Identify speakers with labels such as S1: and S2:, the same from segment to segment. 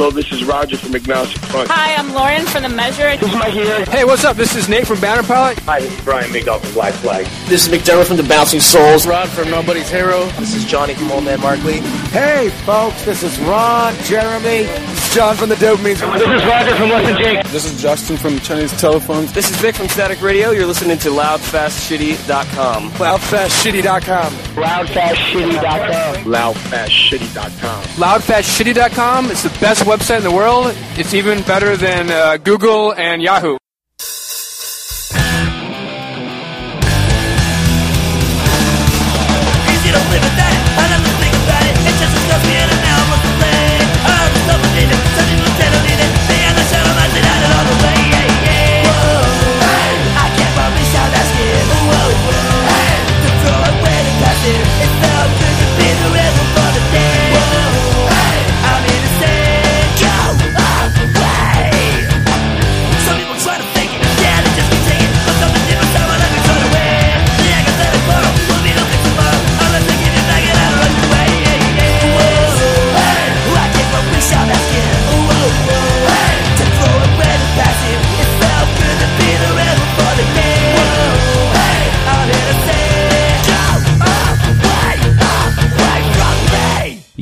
S1: Hello, this is Roger from Agnostic Front.
S2: Hi, I'm Lauren from The Measure.
S1: This is Mike here.
S3: Hey, what's up? This is Nate from Banner Pilot.
S1: Hi, this is Brian Migdal from Black Flag.
S4: This is McDermott from The Bouncing Souls.
S5: Rod from Nobody's Hero.
S6: This is Johnny from Old Man Markley.
S7: Hey, folks, this is Ron, Jeremy.
S3: This is John from The Dopamines.
S1: This is Roger from Less Than Jake.
S8: This is Justin from Chinese Telephones.
S6: This is Vic from Static Radio. You're listening to LoudFastShitty.com.
S3: LoudFastShitty.com.
S1: LoudFastShitty.com. LoudFastShitty.com.
S3: LoudFastShitty.com. It's the best website in the world. It's even better than uh, Google and Yahoo.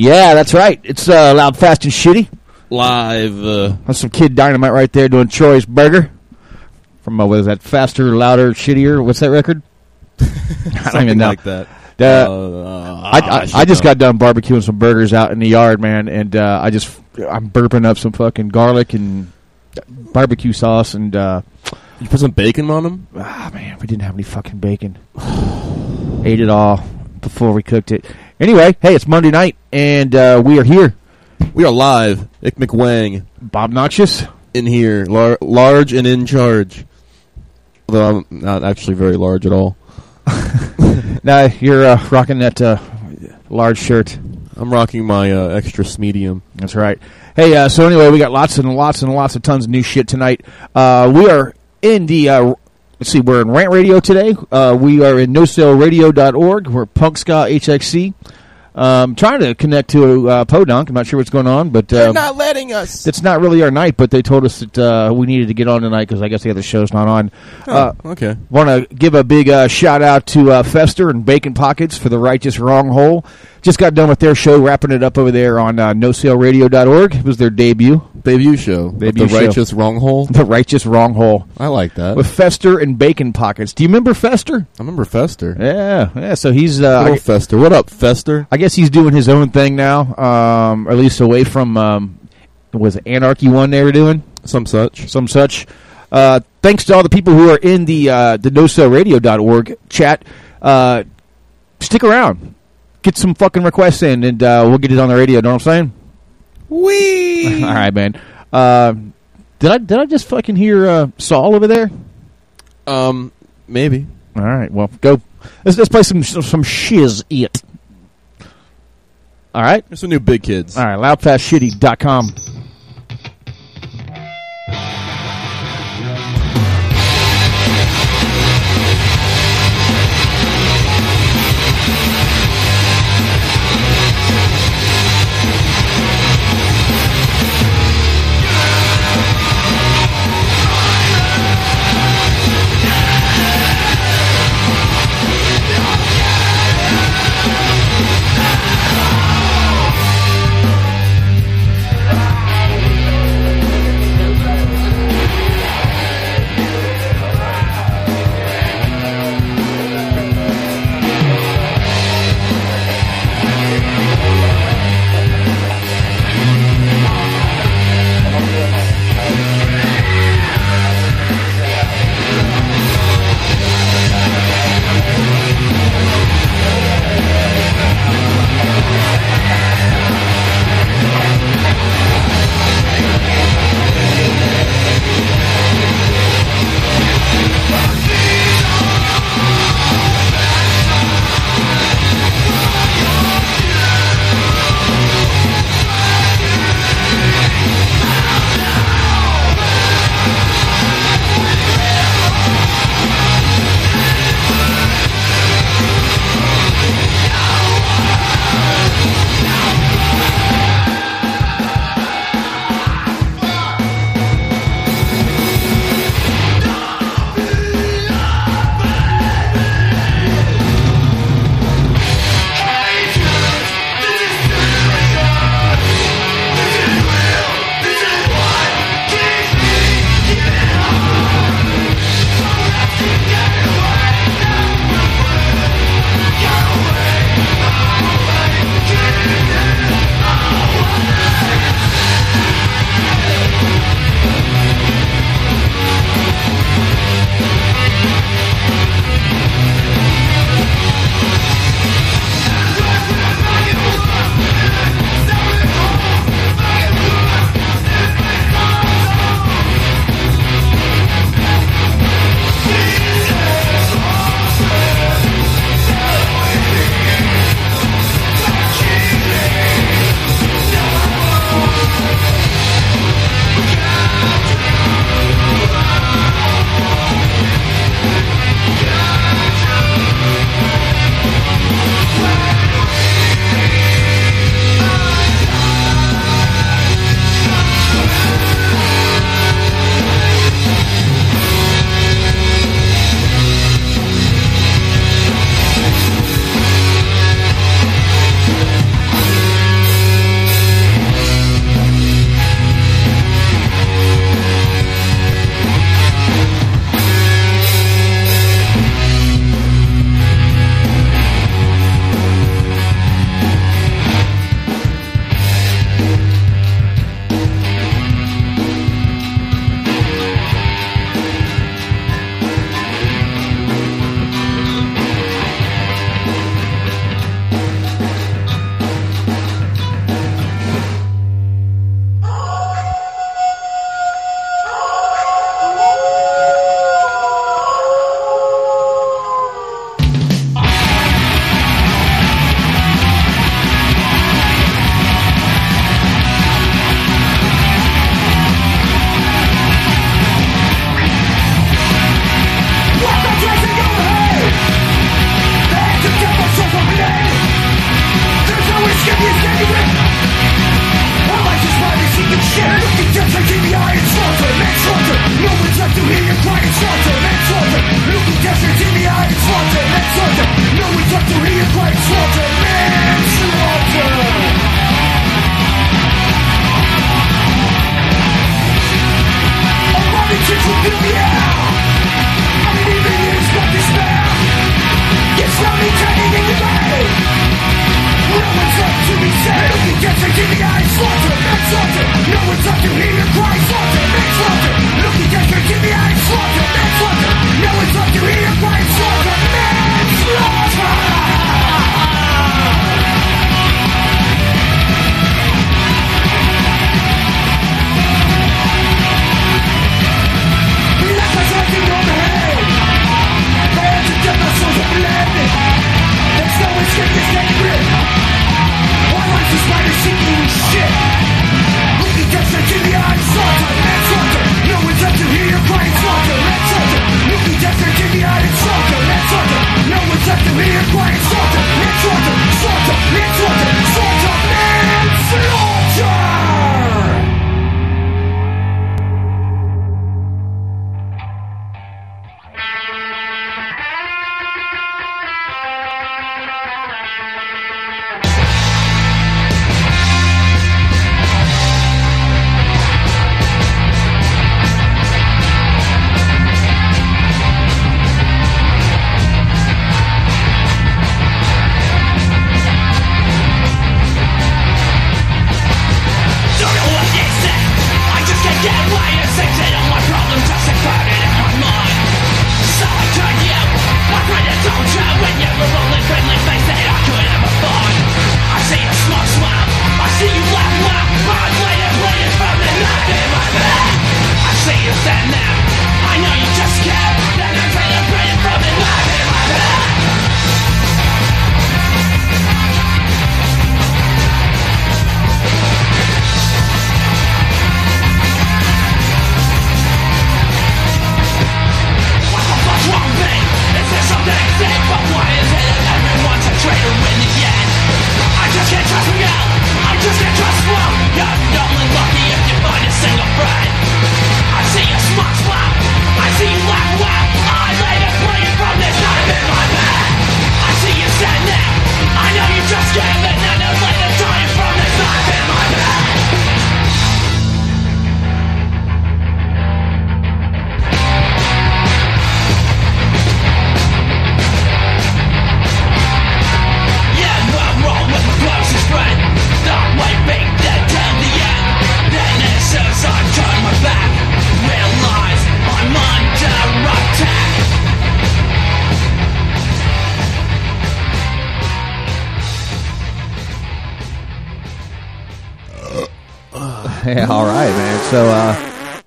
S9: Yeah, that's
S10: right. It's uh, loud, fast, and shitty.
S11: Live. Uh,
S10: That's some kid dynamite right there doing Troy's Burger. From uh, what is that? Faster, louder, shittier. What's that record? I don't even know.
S11: like that.
S10: Uh,
S11: Uh,
S10: I, I, I just got done barbecuing some burgers out in the yard, man, and uh, I just I'm burping up some fucking garlic and barbecue sauce, and uh,
S11: You put some bacon on them?
S10: ah man, we didn't have any fucking bacon. Ate it all before we cooked it. Anyway, hey, it's Monday night, and uh, we are here.
S11: We are live. Ick McWang
S10: Bob Noxious.
S11: in here, lar- large and in charge. Although I'm not actually very large at all.
S10: Now you're uh, rocking that uh, large shirt.
S11: I'm rocking my uh, extra medium.
S10: That's right. Hey, uh, so anyway, we got lots and lots and lots of tons of new shit tonight. Uh, we are in the, uh, let's see, we're in Rant Radio today. Uh, we are in NoSaleRadio.org. We're Punk Ska HXC. Um, trying to connect to uh, Podunk. I'm not sure what's going on, but uh,
S11: not letting us.
S10: it's not really our night. But they told us that uh, we needed to get on tonight because I guess the other show's not on. Uh,
S11: Oh, okay.
S10: Want to give a big uh, shout out to uh, Fester and Bacon Pockets for the Righteous Wrong Hole. Just got done with their show, wrapping it up over there on uh, NoSaleRadio.org. It was their debut,
S11: Debut show.
S10: Debut
S11: the
S10: show.
S11: righteous wrong hole.
S10: The Righteous Wrong Hole,
S11: I like that.
S10: with Fester and Bacon Pockets. Do you remember Fester?
S11: I remember Fester.
S10: Yeah, yeah. So he's, uh,
S11: Little Fester. What up, Fester?
S10: I guess he's doing his own thing now, um, or at least away from um, was it Anarchy One they were doing.
S11: Some such.
S10: some such. Uh, thanks to all the people who are in the uh, the NoSaleRadio.org chat. Uh, stick around, get some fucking requests in, and uh, we'll get it on the radio. Know what I'm saying?
S11: Wee.
S10: all right, man. Uh, did I did I just fucking hear uh, Saul over there?
S11: Um, maybe.
S10: All right, well, go. Let's, let's play some some shiz it. All right,
S11: There's some new big kids.
S10: all right. Loudfastshitty.com.
S9: Whoa!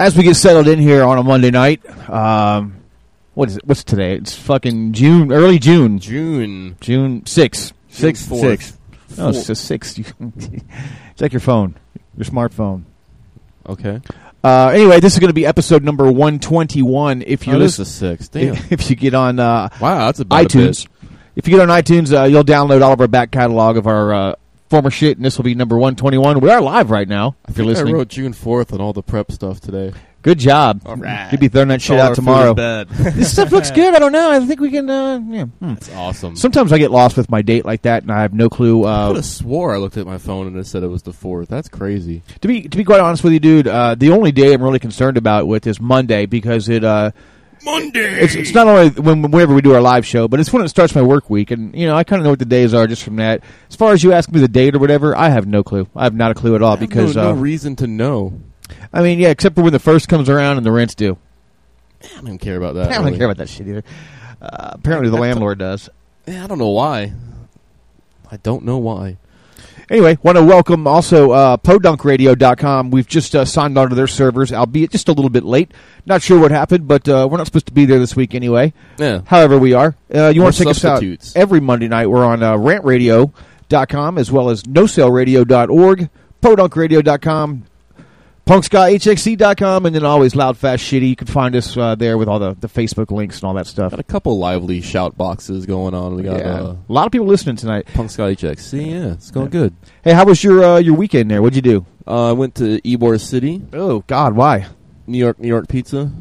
S12: As
S10: we get settled in here on a Monday night, um, what is it? What's today? It's fucking June, early June,
S11: June.
S10: June sixth, sixth, sixth. No, it's the sixth. Check your phone, your smartphone.
S11: Okay.
S10: Uh, anyway, this is going to be episode number one twenty one. If you
S11: Oh, this
S10: listen,
S11: is six. Damn.
S10: if you get on uh,
S11: wow, that's about
S10: iTunes, if you get on iTunes, uh, you'll download all of our back catalog of our uh, former shit, and this will be number one twenty one. We are live right now. If you're
S11: listening. I wrote June fourth on all the prep stuff today.
S10: good job.
S11: All right.
S10: You'll be throwing that shit
S11: All
S10: out tomorrow. this stuff looks good. I don't know. I think we can. Uh, yeah. hmm.
S11: That's awesome.
S10: Sometimes I get lost with my date like that, and I have no clue.
S11: I would
S10: Uh,
S11: have swore I looked at my phone and it said it was the fourth. That's crazy.
S10: to be to be quite honest with you, dude, uh, the only day I'm really concerned about with is Monday because it. Uh,
S11: Monday.
S10: it's it's not only when whenever we do our live show, but it's when it starts my work week, and you know I kind of know what the days are just from that. As far as you ask me the date or whatever, I have no clue. I have not a clue at all because
S11: no, no
S10: uh,
S11: reason to know.
S10: I mean, yeah, except for when the first comes around and the rents due.
S11: I don't care about that.
S10: I don't
S11: really.
S10: care about that shit either. Uh, apparently, the landlord does.
S11: Yeah, I don't know why. I don't know why.
S10: Anyway, want to welcome also uh, podunkradio.com. We've just uh, signed on to their servers, albeit just a little bit late. Not sure what happened, but uh, we're not supposed to be there this week anyway.
S11: Yeah.
S10: However, we are. Uh, you want to check us out every Monday night. We're on uh, rantradio.com as well as nosaleradio.org, podunkradio.com, punkskahxc.com, and then always loud, fast, shitty. You can find us uh, there with all the, the Facebook links and all that stuff.
S11: Got a couple lively shout boxes going on. We got
S10: Yeah.
S11: uh,
S10: a lot of people listening tonight.
S11: Punk Checks. See, yeah, it's going good.
S10: Hey, how was your uh, your weekend there? What'd you do?
S11: Uh, I went to Ybor City,
S10: Oh, God, why?
S11: New York, New York Pizza,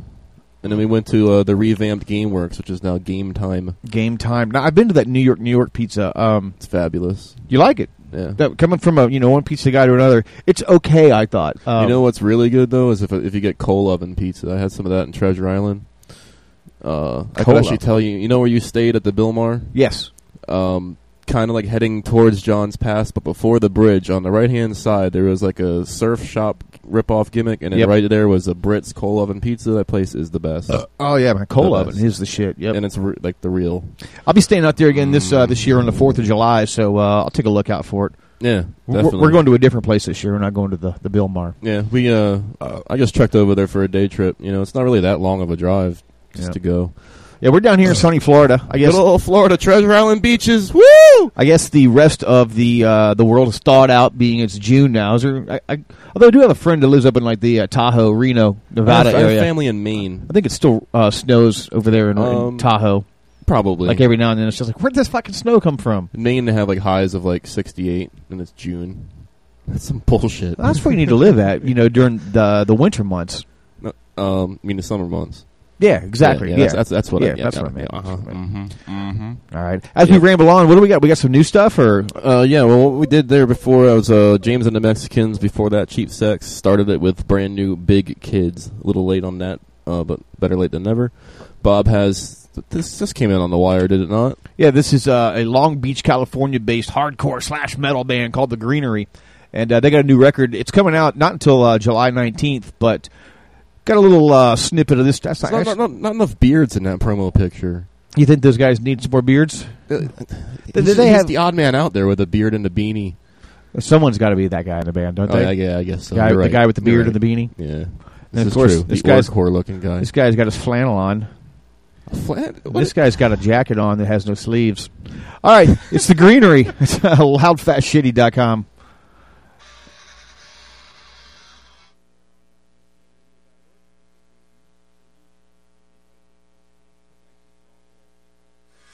S11: and then we went to uh, the revamped GameWorks, which is now Game Time.
S10: Game time. Now I've been to that New York, New York pizza. Um,
S11: It's fabulous.
S10: you like it?
S11: Yeah.
S10: That, coming from a you know one pizza guy to another, it's okay. I thought. Um,
S11: you know what's really good though is if if you get coal oven pizza. I had some of that in Treasure Island. Uh, I could actually tell you. You know where you stayed at the Bilmar?
S10: Yes.
S11: um, kind of like heading towards John's Pass, but before the bridge, on the right hand side, there was like a surf shop rip-off gimmick, and then
S10: Yep.
S11: right there was a Brits coal oven pizza. That place is the best,
S10: Oh yeah, man. Coal
S11: The
S10: oven
S11: best.
S10: is the shit. Yep.
S11: and it's like the real.
S10: I'll be staying out there again this uh, this year on the Fourth of July, so uh, I'll take a look out for it.
S11: Yeah,
S10: We're,
S11: definitely.
S10: we're going to a different place this year. We're not going to the the Bilmar.
S11: Yeah, we. Uh, I just trekked over there for a day trip. You know, it's not really that long of a drive just
S10: Yeah.
S11: to go.
S10: Yeah, we're down here in sunny Florida. I guess.
S11: little Florida Treasure Island beaches. Woo!
S10: I guess the rest of the uh, the world has thawed out, being it's June now. Is there? I, I, although I do have a friend that lives up in like the uh, Tahoe, Reno, Nevada
S11: I have
S10: area.
S11: family in Maine,
S10: I think it still uh, snows over there in, in
S11: Um,
S10: Tahoe.
S11: probably.
S10: Like every now and then, it's just like, where'd this fucking snow come from?
S11: in Maine, they have like highs of like sixty-eight, and it's June. That's some bullshit.
S10: That's where you need to live at, you know, during the the winter months.
S11: No, um, I mean the summer months.
S10: Yeah, exactly.
S11: Yeah,
S10: Yeah,
S11: yeah, that's, that's that's what.
S10: yeah,
S11: I, yeah,
S10: that's what I meant.
S11: Uh-huh. hmm hmm
S10: All right. As
S11: Yeah.
S10: we ramble on, what do we got? We got some new stuff, or
S11: Uh, yeah. Well, what we did there before I was uh, James and the Mexicans. Before that, Cheap Sex started it with brand new Big Kids. A little late on that, uh, but better late than never. Bob has this. Just came in on the wire, did it not?
S10: yeah, this is uh, a Long Beach, California-based hardcore slash metal band called the Greenery, and uh, they got a new record. It's coming out not until uh, July nineteenth, but got a little uh, snippet of this. That's not,
S11: not, not, not, not enough beards in that promo picture.
S10: you think those guys need some more beards?
S11: Uh,
S10: Did
S11: he's,
S10: they
S11: he's
S10: have-
S11: the odd man out there with a beard and a beanie.
S10: Someone's got to be that guy in the band, don't
S11: Oh,
S10: they?
S11: yeah, yeah, I guess so.
S10: guy,
S11: You're
S10: the
S11: right.
S10: guy with the
S11: You're
S10: beard and the beanie.
S11: Yeah. This
S10: and
S11: is
S10: of course,
S11: true.
S10: this
S11: the
S10: guy's
S11: core looking guy.
S10: This guy's got his flannel on.
S11: Flan-
S10: This guy's got a jacket on that has no sleeves. All right, it's the greenery. It's uh,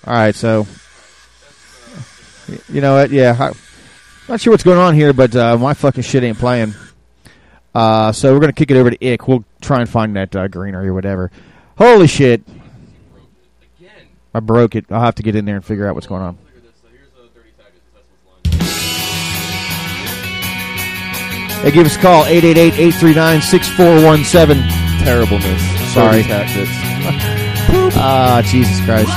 S10: All right, so you know what? Yeah, I, not sure what's going on here, but uh, my fucking shit ain't playing. Uh, so we're gonna kick it over to Ick. We'll try and find that uh, greenery or whatever. Holy shit! I broke it. I'll have to get in there and figure out what's going on. Hey, give us a call 888-839-6417.
S11: Terribleness.
S10: Sorry.
S11: Tactics.
S10: Ah, Jesus Christ.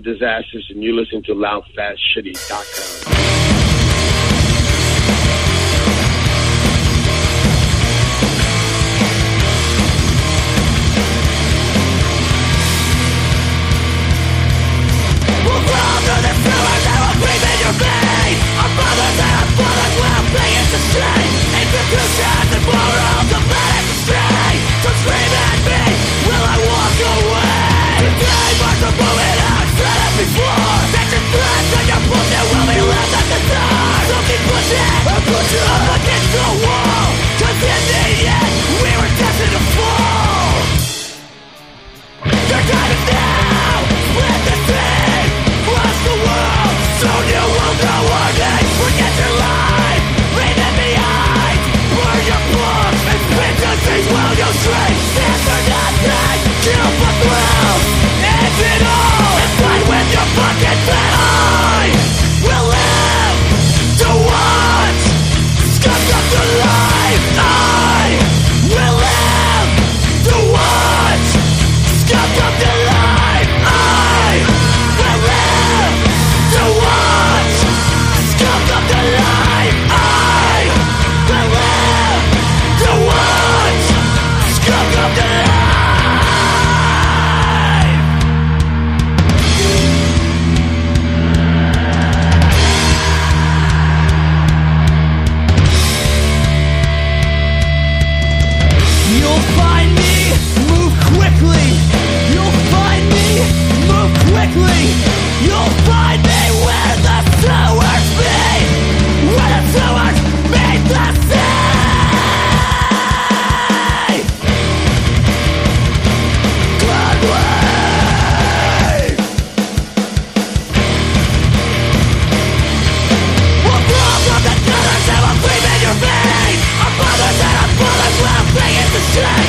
S3: Disasters, and you listen to loudfastshitty.com.
S12: bring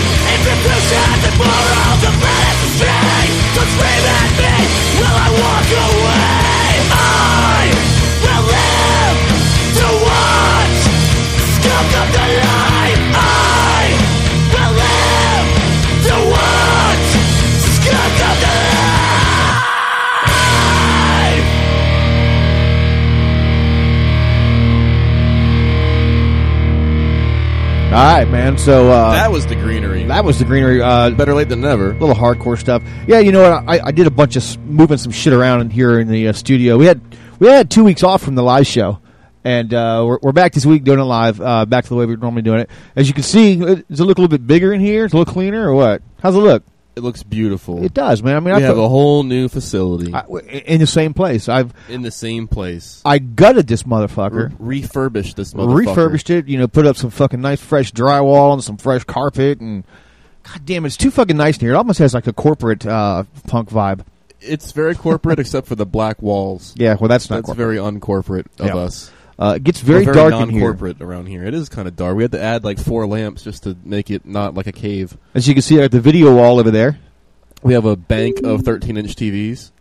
S10: All right, man. So uh,
S11: that was the greenery.
S10: that was the greenery. Uh,
S11: Better late than never.
S10: little hardcore stuff. Yeah, you know what? I, I did a bunch of s- moving some shit around in here in the uh, studio. We had we had two weeks off from the live show, and uh, we're, we're back this week doing it live, uh, back to the way we're normally doing it. As you can see, uh, does it look a little bit bigger in here? Does it look cleaner or what? How's it look?
S11: It looks beautiful.
S10: It does, man. I mean,
S11: we
S10: I
S11: have a whole new facility
S10: I- in the same place. I've
S11: in the same place.
S10: I gutted this motherfucker.
S11: Re- refurbished this motherfucker.
S10: refurbished it. You know, put up some fucking nice fresh drywall and some fresh carpet, and god damn, it's too fucking nice in here. It almost has like a corporate uh, punk vibe.
S11: It's very corporate, except for the black walls.
S10: Yeah, well, that's not
S11: That's
S10: corporate.
S11: very uncorporate of
S10: Yeah.
S11: us.
S10: Uh, it gets
S11: We're
S10: very, dark in here.
S11: non-corporate around here. It is kind of dark. We had to add like four lamps just to make it not like a cave.
S10: As you can see, at the video wall over there.
S11: We have a bank of 13-inch TVs.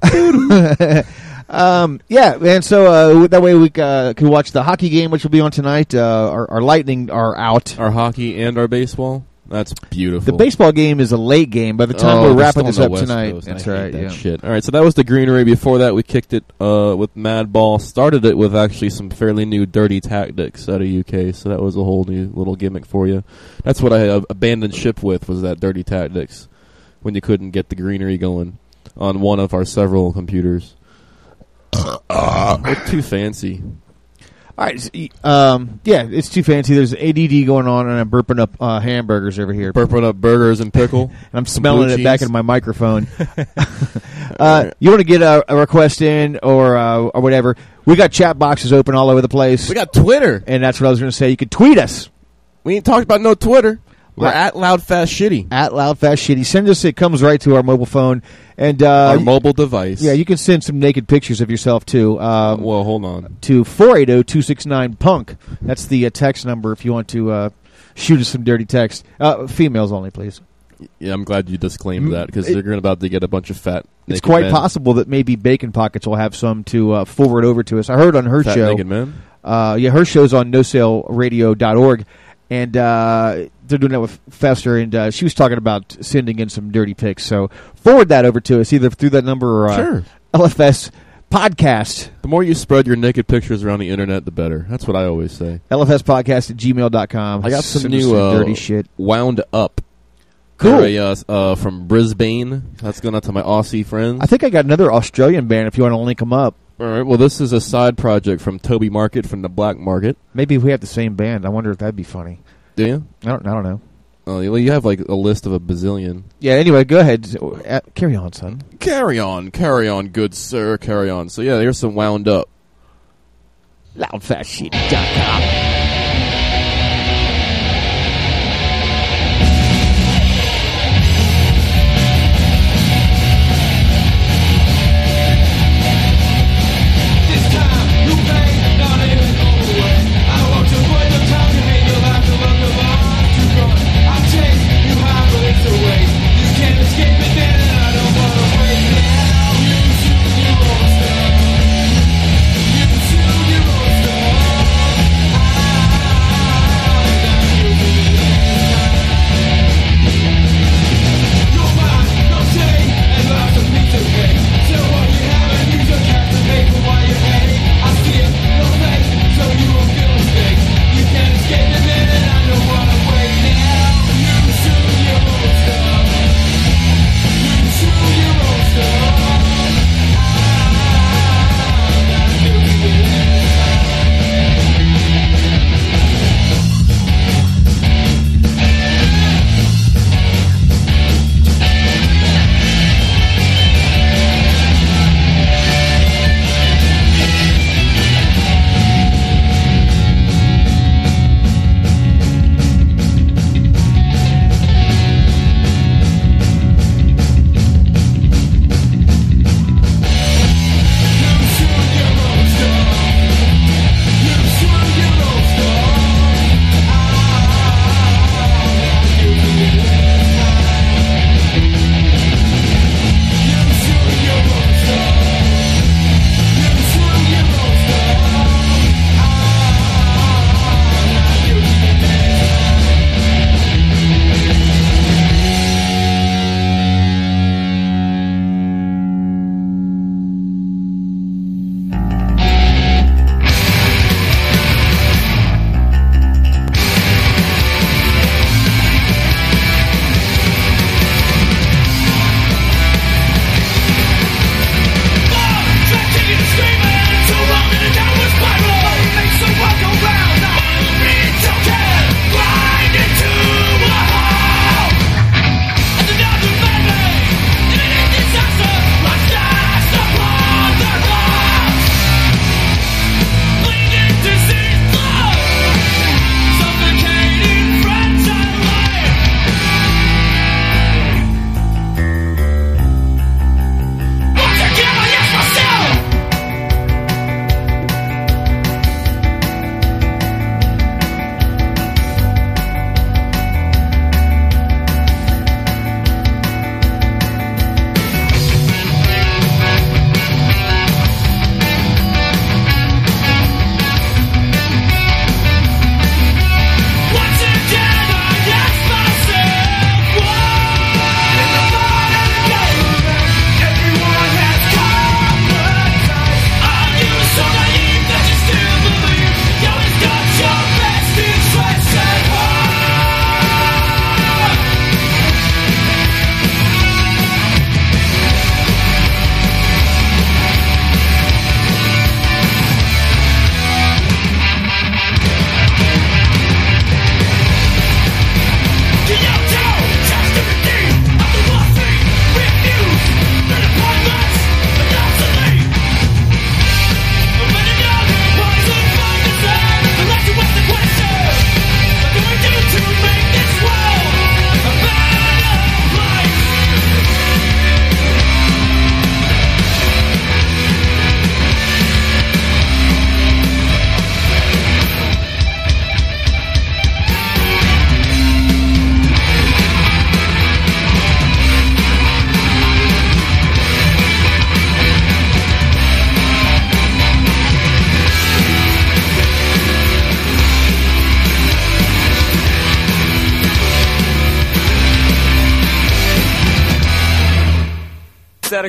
S10: um, yeah, and so uh, that way we uh, can watch the hockey game, which will be on tonight. Uh, our, our Lightning are out.
S11: Our hockey and our baseball. That's beautiful.
S10: The baseball game is a late game. By the time
S11: Oh,
S10: we're wrapping this up
S11: West
S10: tonight,
S11: Coast.
S10: that's right.
S11: that
S10: yeah.
S11: shit. All right, so that was the greenery. Before that, we kicked it uh, with Madball. Started it with actually some fairly new dirty tactics out of UK. So that was a whole new little gimmick for you. That's what I uh, abandoned ship with was that dirty tactics when you couldn't get the greenery going on one of our several computers. Too fancy.
S10: All right, um, yeah, it's too fancy. There's ADD going on, and I'm burping up uh, hamburgers over here.
S11: Burping up burgers and pickle.
S10: and I'm smelling it back in my microphone. uh, you want to get a, a request in or uh, or whatever? We got chat boxes open all over the place.
S11: We got Twitter.
S10: and that's what I was going to say. You could tweet us
S11: We ain't talked about no Twitter. We're at Loud Fast Shitty.
S10: at Loud Fast Shitty. Send us. It comes right to our mobile phone, and uh,
S11: our mobile device.
S10: yeah, you can send some naked pictures of yourself too. Um,
S11: well, hold on.
S10: to 480-269-PUNK. That's the uh, text number if you want to uh, shoot us some dirty text. Uh, females only, please.
S11: Yeah, I'm glad you disclaimed
S10: Mm,
S11: that because they're going about to get a bunch of fat.
S10: It's quite
S11: men.
S10: possible that maybe Bacon Pockets will have some to uh, forward over to us. I heard on her
S11: Fat
S10: show.
S11: naked men.
S10: Uh, yeah, her show's on nosaleradio.org. and uh, they're doing that with Fester, and uh, she was talking about sending in some dirty pics. So forward that over to us either through that number or uh,
S11: Sure.
S10: LFS podcast.
S11: The more you spread your naked pictures around the internet, the better. That's what I always say.
S10: LFS podcast at gmail.com.
S11: I got some
S10: us
S11: new uh,
S10: dirty shit.
S11: wound up.
S10: Cool.
S11: They're a, uh, uh, from Brisbane. That's going out to my Aussie friends.
S10: I think I got another Australian band if you want to link them up.
S11: All right. Well, this is a side project from Toby Market from the Black Market.
S10: Maybe if we have the same band. I wonder if that'd be funny.
S11: Do you?
S10: I don't, I don't know.
S11: Oh, you you have like a list of a bazillion.
S10: Yeah, anyway, go ahead. Uh, carry on, son.
S11: Carry on, carry on, good sir, carry on. So yeah, here's some wound up.
S10: Loudfastshit.com.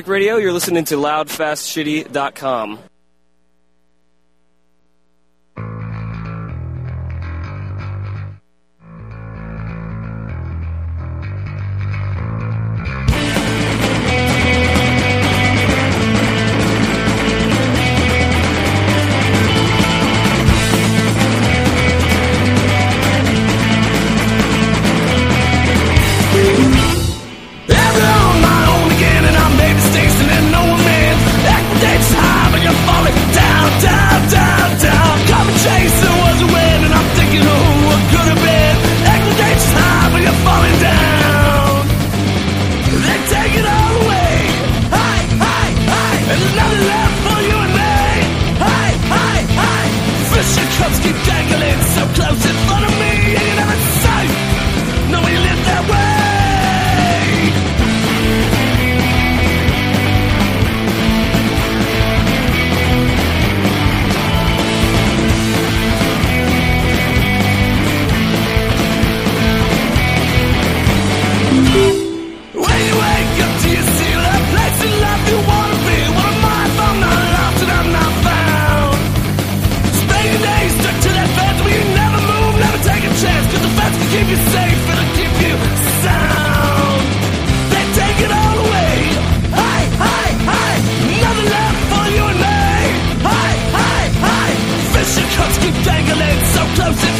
S6: Radio. You're listening to loudfastshitty.com.
S12: so close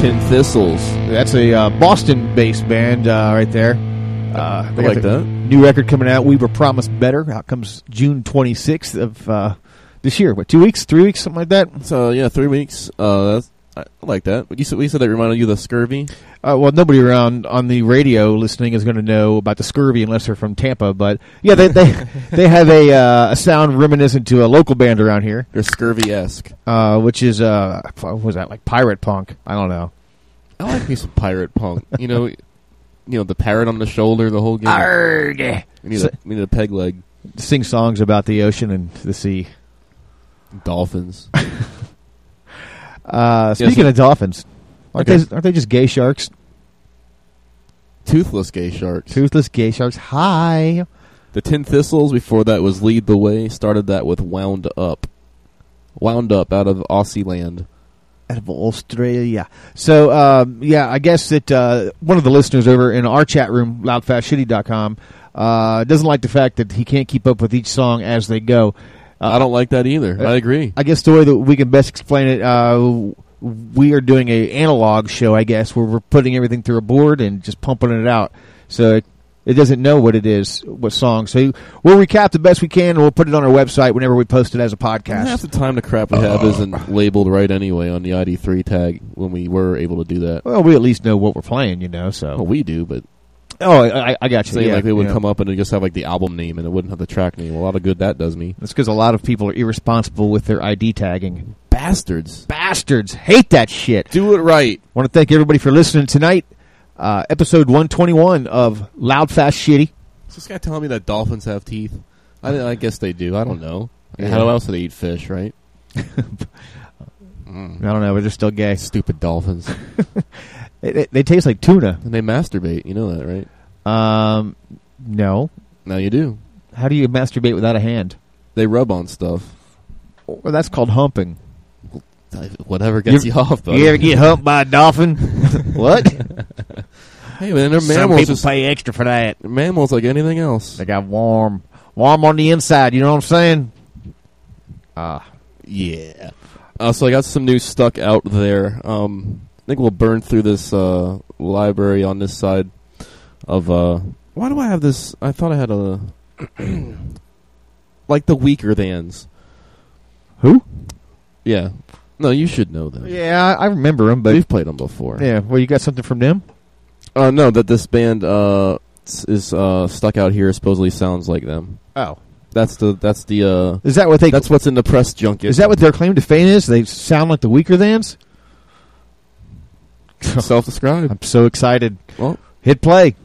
S11: Tin Thistles.
S10: That's a uh, Boston-based band uh, right there. Uh, they
S11: I like
S10: the
S11: that.
S10: New record coming out. We were promised better. Out comes June 26th of uh, this year. What, two weeks, three weeks, something like that?
S11: So yeah, three weeks. Uh, that's, I like that. You said we said that reminded you of the scurvy.
S10: Uh, well, nobody around on the radio listening is going to know about the scurvy unless they're from Tampa. But yeah, they they, they have a uh, a sound reminiscent to a local band around here,
S11: They're scurvy esque.
S10: uh, which is uh, what was that like pirate punk? I don't know.
S11: I like me some pirate punk. You know, you know the parrot on the shoulder, the whole game.
S10: Arrgh.
S11: We need, a, we need a peg leg.
S10: Sing songs about the ocean and the sea.
S11: Dolphins.
S10: Uh, speaking
S11: so-
S10: of dolphins, aren't
S11: Okay.
S10: they aren't they just gay sharks?
S11: Toothless gay sharks.
S10: Toothless gay sharks. Hi.
S11: The Tin Thistles, before that was Lead the Way, started that with Wound Up. Wound Up out of Aussie land.
S10: out of Australia. So, um, yeah, I guess that uh, one of the listeners over in our chat room, loudfastshitty.com, uh, doesn't like the fact that he can't keep up with each song as they go. Uh,
S11: I don't like that either. I agree.
S10: I guess the way that we can best explain it, uh, we are doing a analog show, I guess, where we're putting everything through a board and just pumping it out. So it, it doesn't know what it is, what song. So we'll recap the best we can, and we'll put it on our website whenever we post it as a podcast.
S11: Half the time the crap we have isn't labeled right anyway on the ID3 tag when we were able to do that.
S10: Well, we at least know what we're playing, you know. So
S11: Well, we do, but
S10: oh, I, I got you.
S11: saying
S10: yeah,
S11: like they would
S10: yeah.
S11: come up and it just have like the album name and it wouldn't have the track name. A lot of good that does me.
S10: That's because a lot of people are irresponsible with their ID tagging.
S11: Bastards.
S10: Bastards hate that shit.
S11: Do it right.
S10: Want to thank everybody for listening tonight. Uh, episode 121 of Loud, Fast, Shitty.
S11: Is this guy telling me that dolphins have teeth? I, I guess they do. I don't know.
S10: Yeah.
S11: How else do they eat fish, right?
S10: I don't know, but they're still gay.
S11: Stupid dolphins.
S10: They, they, they taste like tuna.
S11: and they masturbate. You know that, right?
S10: Um, no.
S11: Now you do.
S10: How do you masturbate without a hand?
S11: They rub on stuff.
S10: Well, that's called humping.
S11: Whatever gets you, off, buddy.
S10: You ever get humped by a dolphin? what?
S11: Hey man, they're mammals.
S10: Some people
S11: Just,
S10: pay extra for that.
S11: mammals like anything else.
S10: They got warm, warm on the inside. You know what I'm saying? Ah,
S11: Yeah. Uh, so I got some news stuck out there. Um, think we'll burn through this uh, library on this side of. Uh, why do I have this? I thought I had a like the Weakerthans.
S10: who?
S11: Yeah. No, you should know them.
S10: Yeah, I, I remember them, but
S11: We've played them before.
S10: yeah. Well, you got something from them?
S11: Uh, no, that this band uh, is uh, stuck out here. Supposedly sounds like them.
S10: Oh,
S11: That's the that's the uh,
S10: is that what they?
S11: that's what's in the press junket.
S10: is that what their claim to fame is? They sound like the Weakerthans.
S11: self-described?
S10: I'm so excited.
S11: Well,
S10: Hit play.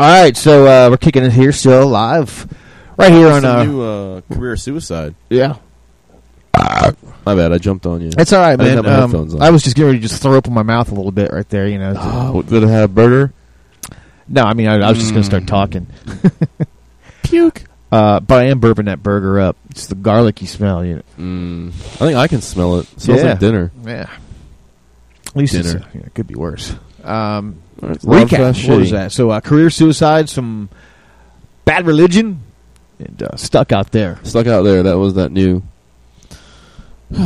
S10: All right. So uh, we're kicking it here still live, right here on.
S11: Some
S10: Uh,
S11: new uh, career suicide.
S10: yeah.
S11: My bad, I jumped on you.
S10: It's all right,
S11: I didn't
S10: man.
S11: have my
S10: Um,
S11: headphones on.
S10: I was just getting ready to just throw up in my mouth a little bit right there. You know.
S11: Oh, did it have burger?
S10: no, I mean I, I was just going to start talking.
S11: Puke.
S10: Uh, but I am burping that burger up. It's the garlicky smell. You know.
S11: Mm. I think I can smell it. It smells
S10: Yeah.
S11: like dinner.
S10: Yeah. At least
S11: Dinner.
S10: It's, yeah, it could be worse. Um,
S11: All right, Loud,
S10: recap. What was that? So uh, career suicide, some bad religion, and uh, stuck out there.
S11: Stuck out there. That was that new.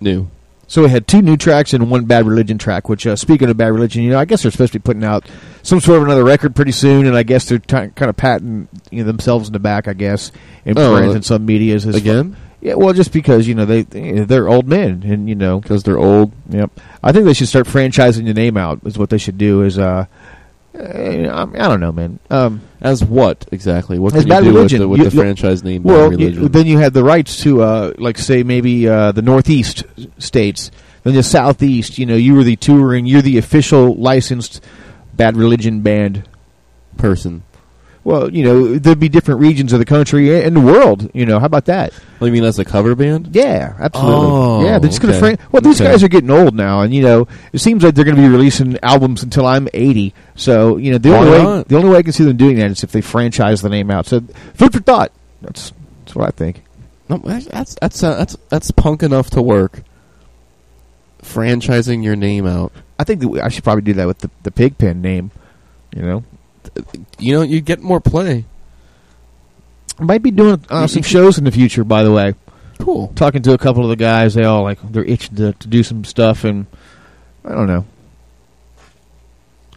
S11: new.
S10: So we had two new tracks and one Bad Religion track. Which, uh, speaking of Bad Religion, you know, I guess they're supposed to be putting out some sort of another record pretty soon, and I guess they're kind of patting you know, themselves in the back. I guess in
S11: Oh,
S10: friends
S11: uh,
S10: and some media's as
S11: Again?
S10: Yeah, well, just because you know they they're old men, and you know
S11: Because they're old.
S10: Yep. I think they should start franchising the name out. Is what they should do. Is uh, eh, I, don't know, man. Um,
S11: As what exactly? What can you do
S10: Religion.
S11: with the, with
S10: You-
S11: the franchise name?
S10: well, you- then you have the rights to uh, like say maybe uh, the Northeast states, then the Southeast. You know, you were the touring, you're the official licensed Bad Religion band.
S11: person.
S10: Well, you know, there'd be different regions of the country and the world. You know, how about that?
S11: Oh, you mean as a cover band?
S10: Yeah, absolutely.
S11: Oh,
S10: yeah, they're just going to.
S11: okay.
S10: Well, these
S11: Okay.
S10: guys are getting old now, and you know, it seems like they're going to be releasing albums until I'm 80. So you know, the
S11: Why
S10: only way
S11: not?
S10: the only way I can see them doing that is if they franchise the name out. So food for thought. That's that's what I think.
S11: No, that's that's that's, uh, that's that's punk enough to work. Franchising your name out.
S10: I think that we- I should probably do that with the the Pigpen name. You know,
S11: You know, you get more play.
S10: I might be doing uh, some shows in the future. By the way,
S11: Cool.
S10: talking to a couple of the guys, they all like they're itching to, to do some stuff, and I don't know.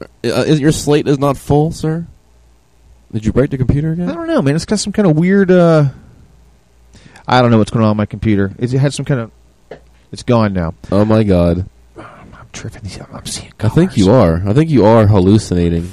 S11: Uh, is your slate is not full, sir? Did you break the computer again?
S10: I don't know, man. It's got some kind of weird. uh I don't know what's going on on my computer. It had some kind of. It's gone now.
S11: Oh my god!
S10: I'm tripping. I'm seeing.
S11: I think you are. I think you are hallucinating.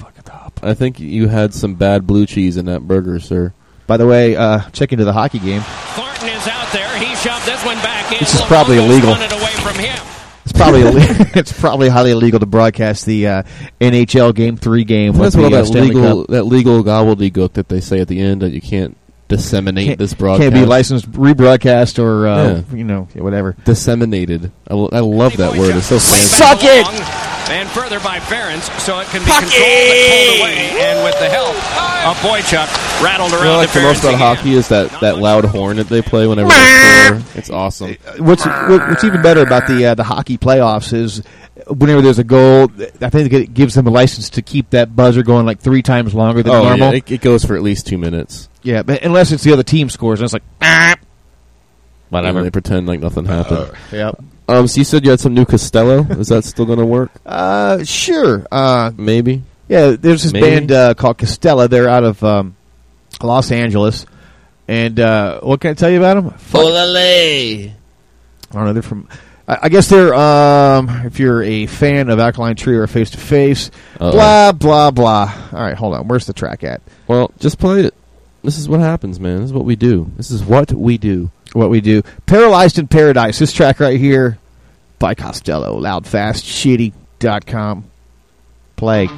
S10: Fuck it up.
S11: I think you had some bad blue cheese in that burger, sir.
S10: By the way, uh, check into the hockey game.
S13: Thornton is out there. He shoved this one back in.
S10: This is probably illegal.
S13: it away from him.
S10: It's probably ille- it's probably highly illegal to broadcast the uh, NHL Game Three game.
S11: That's
S10: with
S11: what
S10: the,
S11: all
S10: uh,
S11: that
S10: Stanley
S11: legal
S10: Cup.
S11: that legal gobbledygook that they say at the end that you can't disseminate
S10: Can't-
S11: this broadcast.
S10: Can't be licensed rebroadcast or uh,
S11: Yeah.
S10: you know yeah, whatever.
S11: Disseminated. I, I love that word. It's so
S13: Way
S11: fancy.
S10: Suck it!
S13: Along, And further by Ference, so it can be controlled and pulled away. And with the help of Boychuk, rattled around
S11: What I like the most about
S13: again.
S11: hockey is that, that loud horn that they play whenever they score. It's awesome.
S10: What's what's even better about the uh, the hockey playoffs is whenever there's a goal, I think it gives them a license to keep that buzzer going like three times longer than
S11: Oh,
S10: normal.
S11: yeah, it, it goes for at least two minutes.
S10: Yeah, but unless it's the other team scores, and it's like, ah.
S11: Whatever. They pretend like nothing happened.
S10: Yep.
S11: Um, so you said you had some new Costello. Is that still going to work?
S10: Uh, sure. Uh,
S11: Maybe.
S10: yeah, there's this
S11: Maybe.
S10: band uh, called Costella. They're out of um, Los Angeles, and uh, what can I tell you about them? Folale. I don't know. They're from. I I guess they're. Um, if you're a fan of Alkaline Trio or Face to Face,
S11: Uh-oh.
S10: blah blah blah. All right, hold on. Where's the track at?
S11: Well, just play it. This is what happens, man. This is what we do. This is what we do.
S10: What we do? Paralyzed in Paradise. This track right here by Costello. Loudfastshitty.com. Play.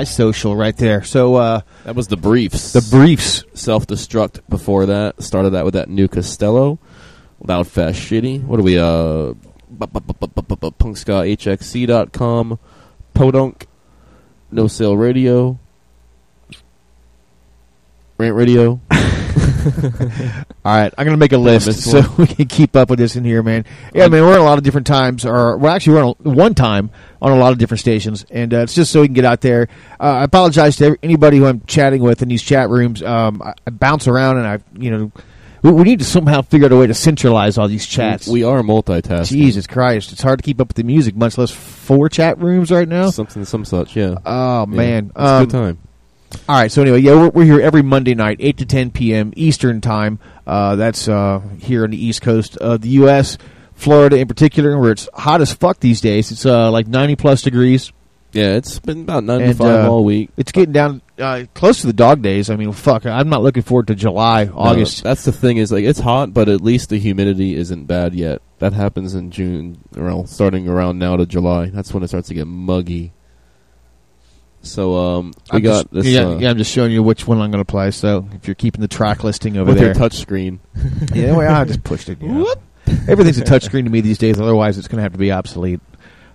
S10: Antisocial right there. So uh,
S11: that was the briefs.
S10: The briefs.
S11: Self destruct before that. Started that with that new Costello. Loud Fast Shitty. What are we? Uh, punkskahxc.com. Podunk. No Sale Radio. Rant Radio.
S10: All right, I'm going to make a list so
S11: one.
S10: we can keep up with this in here, man. Yeah, I mean, we're on a lot of different times, or well, actually, we're on a, one time on a lot of different stations, and uh, it's just so we can get out there. Uh, I apologize to anybody who I'm chatting with in these chat rooms. Um, I, I bounce around, and I, you know, we, we need to somehow figure out a way to centralize all these chats.
S11: We are multitasking.
S10: Jesus Christ, it's hard to keep up with the music, much less four chat rooms right now.
S11: Something, some such, yeah.
S10: Oh
S11: Yeah,
S10: man,
S11: it's a
S10: Um,
S11: good time.
S10: All right, so anyway, yeah, we're, we're here every Monday night, eight to ten p.m. Eastern time. Uh, that's uh, here on the East Coast of the U.S., Florida in particular, where it's hot as fuck these days. It's uh, like ninety plus degrees.
S11: Yeah, it's been about
S10: And,
S11: 95
S10: uh,
S11: all week.
S10: It's getting down uh, close to the dog days. I mean, fuck, I'm not looking forward to July, August.
S11: No, that's the thing is like it's hot, but at least the humidity isn't bad yet. That happens in June, around starting around now to July. That's when it starts to get muggy. So um, we
S10: I'm
S11: got
S10: just-
S11: this.
S10: Yeah,
S11: uh,
S10: yeah, I'm just showing you which one I'm going to play. So if you're keeping the track listing over
S11: with
S10: there,
S11: your touch screen.
S10: yeah, well, I just pushed it. you know. Everything's a touchscreen to me these days. Otherwise, it's going to have to be obsolete.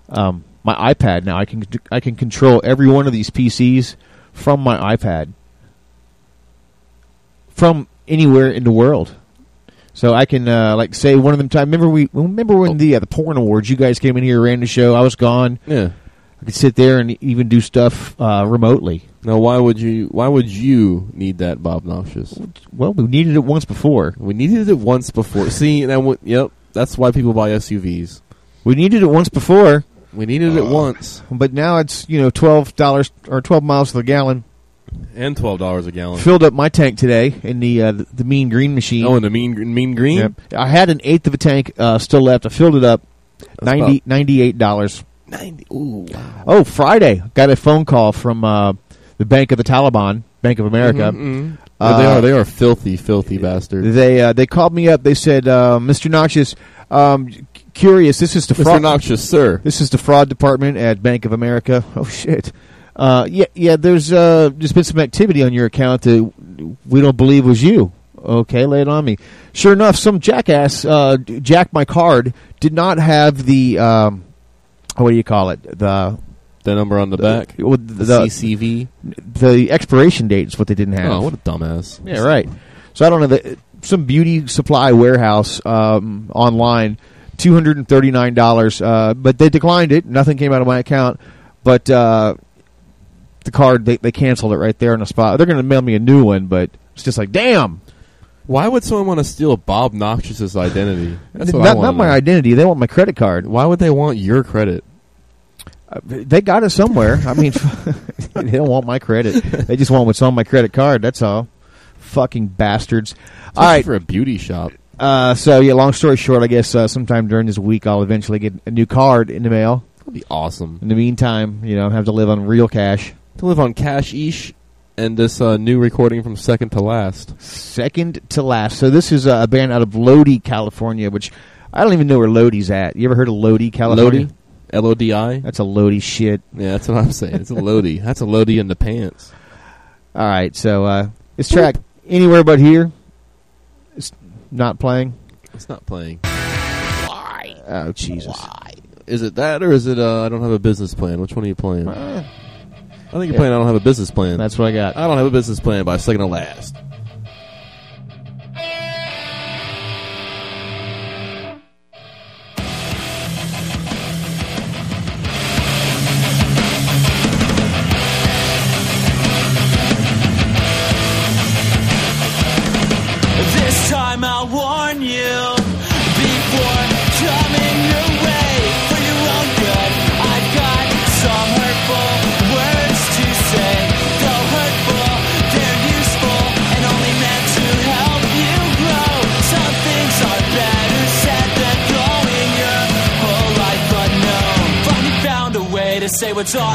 S10: Um, my iPad now, I can I can control every one of these PCs from my iPad, from anywhere in the world. So I can uh, like say one of them. Time remember we remember when the uh, the porn awards? You guys came in here, ran the show. I was gone.
S11: Yeah.
S10: I could sit there and even do stuff uh, remotely.
S11: Now, why would you? Why would you need that, Bob Noxious?
S10: Well, we needed it once before.
S11: We needed it once before. See, that w- yep, that's why people buy SUVs.
S10: We needed it once before.
S11: We needed it once,
S10: but now it's you know twelve dollars or twelve miles to the gallon.
S11: and twelve dollars a gallon.
S10: Filled up my tank today in the uh, the, the Mean Green machine.
S11: Oh, in the Mean Mean Green.
S10: Yep. I had an eighth of a tank uh, still left. I filled it up.
S11: That's
S10: 90 $98.
S11: Ninety. Ooh, wow.
S10: Oh, Friday got a phone call from uh, the Bank of the Taliban, Bank of America.
S11: Mhm, mhm.
S10: Uh,
S11: they are. They are filthy, filthy bastards.
S10: They uh, they called me up. They said, uh, "Mr. Noxious, um, curious. This is the
S11: Mr.
S10: fraud.
S11: Noxious, sir.
S10: This is the fraud department at Bank of America. Oh shit. Uh, yeah, yeah. There's uh, there's been some activity on your account that we don't believe was you. Okay, lay it on me. Sure enough, some jackass uh, jacked my card. Did not have the um, what do you call it? The
S11: The number on the, back. The,
S10: the-
S11: CCV.
S10: the expiration date is what they didn't have.
S11: Oh, what a dumbass.
S10: Yeah, right. So I don't know the some beauty supply warehouse um, online, two hundred and thirty nine dollars, uh, but they declined it. Nothing came out of my account, but uh, the card they they canceled it right there on the spot. They're going to mail me a new one, but it's just like damn.
S11: Why would someone want to steal Bob Noxious's identity? That's what
S10: not
S11: wanna
S10: not my
S11: know.
S10: identity. They want my credit card.
S11: Why would they want your credit?
S10: Uh, they got it somewhere. I mean, they don't want my credit. They just want what's on my credit card. That's all. Fucking bastards. all
S11: Especially
S10: right.
S11: for a beauty shop.
S10: Uh, so yeah, long story short, I guess uh, sometime during this week I'll eventually get a new card in the mail.
S11: That'd be awesome.
S10: In the meantime, you know, have to live on real cash.
S11: To live on cash ish and this uh, new recording from Second to Last.
S10: Second to last. So this is uh, a band out of Lodi, California, which I don't even know where Lodi's at. You ever heard of Lodi, California?
S11: Lodi? L O D I?
S10: That's a Lodi shit.
S11: Yeah, that's what I'm saying. It's a Lodi. That's a Lodi in the pants.
S10: All right, so uh, this track anywhere but here. It's not playing.
S11: It's not playing.
S10: Why? Oh Jesus! Why?
S11: Is it that or is it uh, I don't have a business plan? Which one are you playing?
S10: Uh,
S11: I think you're
S10: yeah.
S11: playing I don't have a business plan.
S10: That's what I got.
S11: I don't have a business plan but I'm Second to Last.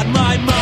S12: On my mind.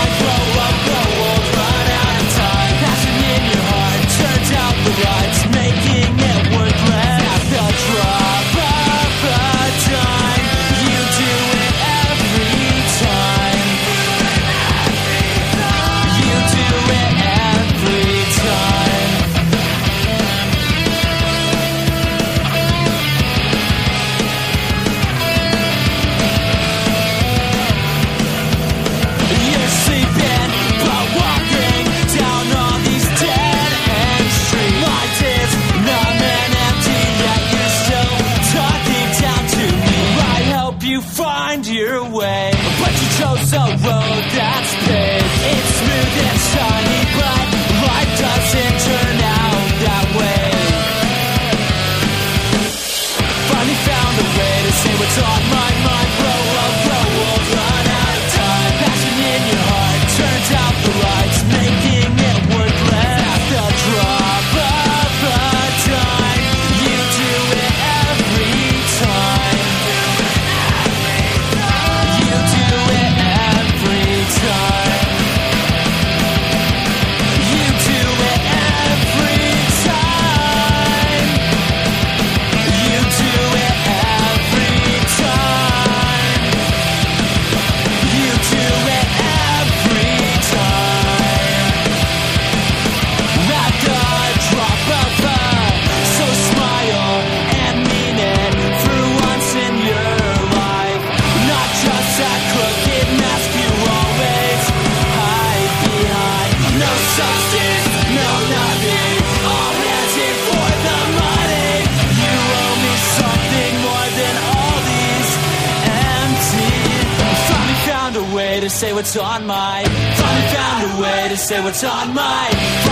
S12: what's on my. Finally found a way to say what's on my.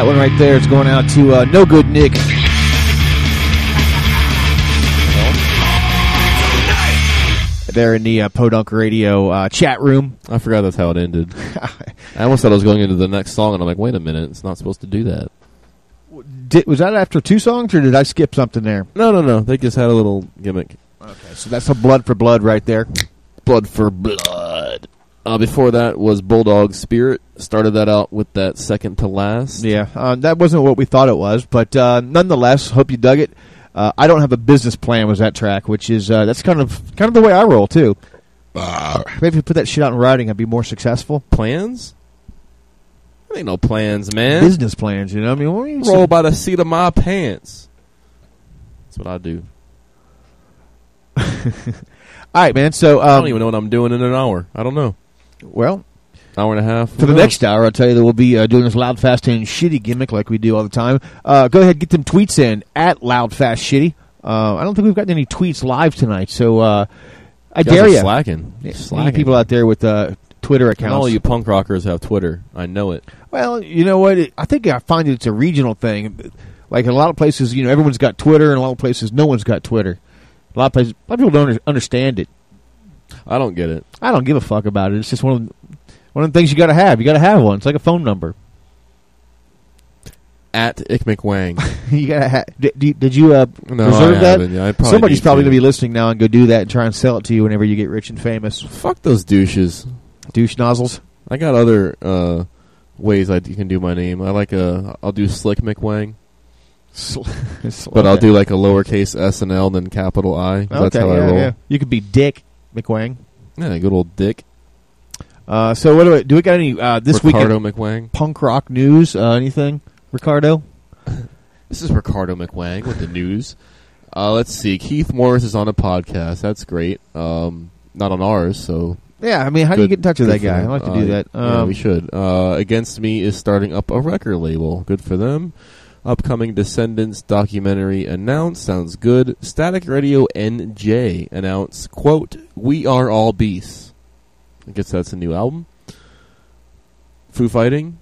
S10: That one right there is going out to uh, No Good Nick. There in the uh, Podunk Radio uh, chat room.
S11: I forgot that's how it ended. I almost thought I was going into the next song, and I'm like, wait a minute, it's not supposed to do that.
S10: Did, was that after two songs, or did I skip something there?
S11: No, no, no. They just had a little gimmick.
S10: Okay, so that's a blood for blood right there.
S11: Blood for blood. Uh, before that was Bulldog Spirit. Started that out with that second to last.
S10: Yeah, uh, that wasn't what we thought it was, but uh, nonetheless, hope you dug it. Uh, I don't have a business plan was that track, which is uh, that's kind of kind of the way I roll too. Maybe if you put that shit out in writing, I'd be more successful.
S11: Plans? There ain't no plans, man.
S10: Business plans, you know. I mean, what are you
S11: roll by the seat of my pants. That's what I do.
S10: All right, man. So um,
S11: I don't even know what I'm doing in an hour. I don't know.
S10: Well,
S11: hour and a half.
S10: For the next hour, I'll tell you that we'll be uh, doing this loud, fast, and shitty gimmick like we do all the time. Uh, go ahead, get them tweets in at loud, fast, shitty. Uh, I don't think we've gotten any tweets live tonight, so uh, I
S11: You
S10: dare
S11: are
S10: you.
S11: slacking.
S10: Yeah,
S11: Slacking.
S10: People out there with uh, Twitter
S11: And
S10: accounts?
S11: all you punk rockers have Twitter. I know it.
S10: Well, you know what? It, I think I find it's a regional thing. Like in a lot of places, you know, everyone's got Twitter, and a lot of places, no one's got Twitter. A lot of places, a lot of people don't understand it.
S11: I don't get it.
S10: I don't give a fuck about it. It's just one of the, one of the things you got to have. You got to have one. It's like a phone number.
S11: At Ick McWang.
S10: you got to have. Did, did you uh,
S11: No,
S10: reserve
S11: I
S10: that?
S11: Yeah, I probably
S10: Somebody's probably going to be listening now and go do that and try and sell it to you whenever you get rich and famous.
S11: Fuck those douches.
S10: Douche nozzles.
S11: I got other uh, ways I you can do my name. I like a. I'll do Slick McWang. But I'll do like a lowercase s and l, then capital I. 'cause that's
S10: Okay,
S11: how I roll.
S10: yeah. You could be Dick McWang.
S11: Yeah, good old Dick.
S10: Uh, so what do we do? We got any uh, this week?
S11: Ricardo
S10: weekend?
S11: McWang.
S10: Punk rock news? Uh, anything, Ricardo?
S11: This is Ricardo McWang with the news. Uh, let's see. Keith Morris is on a podcast. That's great. Um, not on ours, so.
S10: Yeah, I mean, how do you get in touch with that guy? I'd like to
S11: Uh,
S10: do that.
S11: yeah,
S10: Um,
S11: we should. Uh, Against Me is starting up a record label. Good for them. Upcoming Descendants documentary announced. Sounds good. Static Radio NJ announced, quote, We Are All Beasts. I guess that's a new album. Foo Fighting.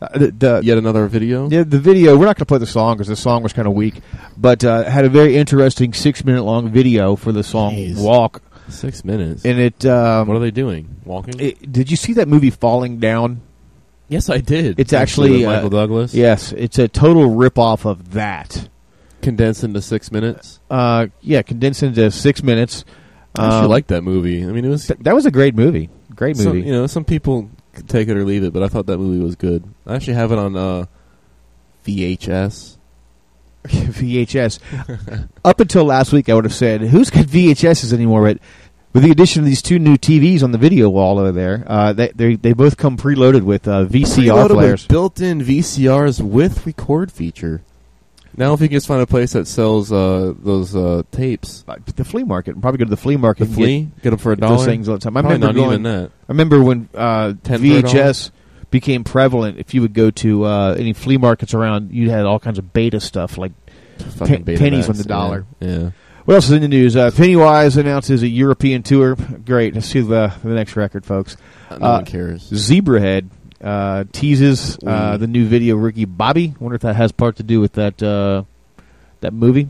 S10: Uh, the, the,
S11: Yet another video.
S10: Yeah, the video. We're not going to play the song because the song was kind of weak, but uh, had a very interesting six minute long video for the song
S11: Jeez.
S10: "Walk."
S11: Six minutes.
S10: And it. Um,
S11: what are they doing? Walking?
S10: it- did you see that movie Falling Down?
S11: Yes, I did.
S10: It's actually,
S11: with
S10: uh,
S11: Michael Douglas.
S10: Yes, it's a total rip off of that.
S11: Condensed into six minutes.
S10: Uh, yeah, condensed into six minutes.
S11: I actually
S10: Um,
S11: liked that movie. I mean, it was
S10: th- that was a great movie. Great
S11: Some-
S10: movie.
S11: you know, some people could take it or leave it, but I thought that movie was good. I actually have it on uh, VHS.
S10: VHS. Up until last week, I would have said, "Who's got VHSs anymore?" But with the addition of these two new TVs on the video wall over there, uh, they they they both come preloaded with uh, VCR
S11: Preloaded
S10: players.
S11: built-in VCRs with record feature. Now, if you can just find a place that sells uh, those uh, tapes,
S10: Like the flea market. Probably go to the flea market.
S11: the flea,
S10: Get,
S11: get them for a
S10: get those
S11: dollar.
S10: things all the time. I
S11: Probably
S10: remember
S11: not
S10: going,
S11: even that.
S10: I remember when uh,
S11: 10 for a dollar?
S10: VHS became prevalent. If you would go to uh, any flea markets around, you had all kinds of beta stuff like pennies on the
S11: yeah,
S10: dollar.
S11: Yeah.
S10: What else is in the news? Uh, Pennywise announces a European tour. Great. Let's see the the next record, folks.
S11: No
S10: Uh,
S11: one cares.
S10: Zebrahead uh, teases uh, the new video Ricky Bobby. Wonder if that has part to do with that uh, that movie.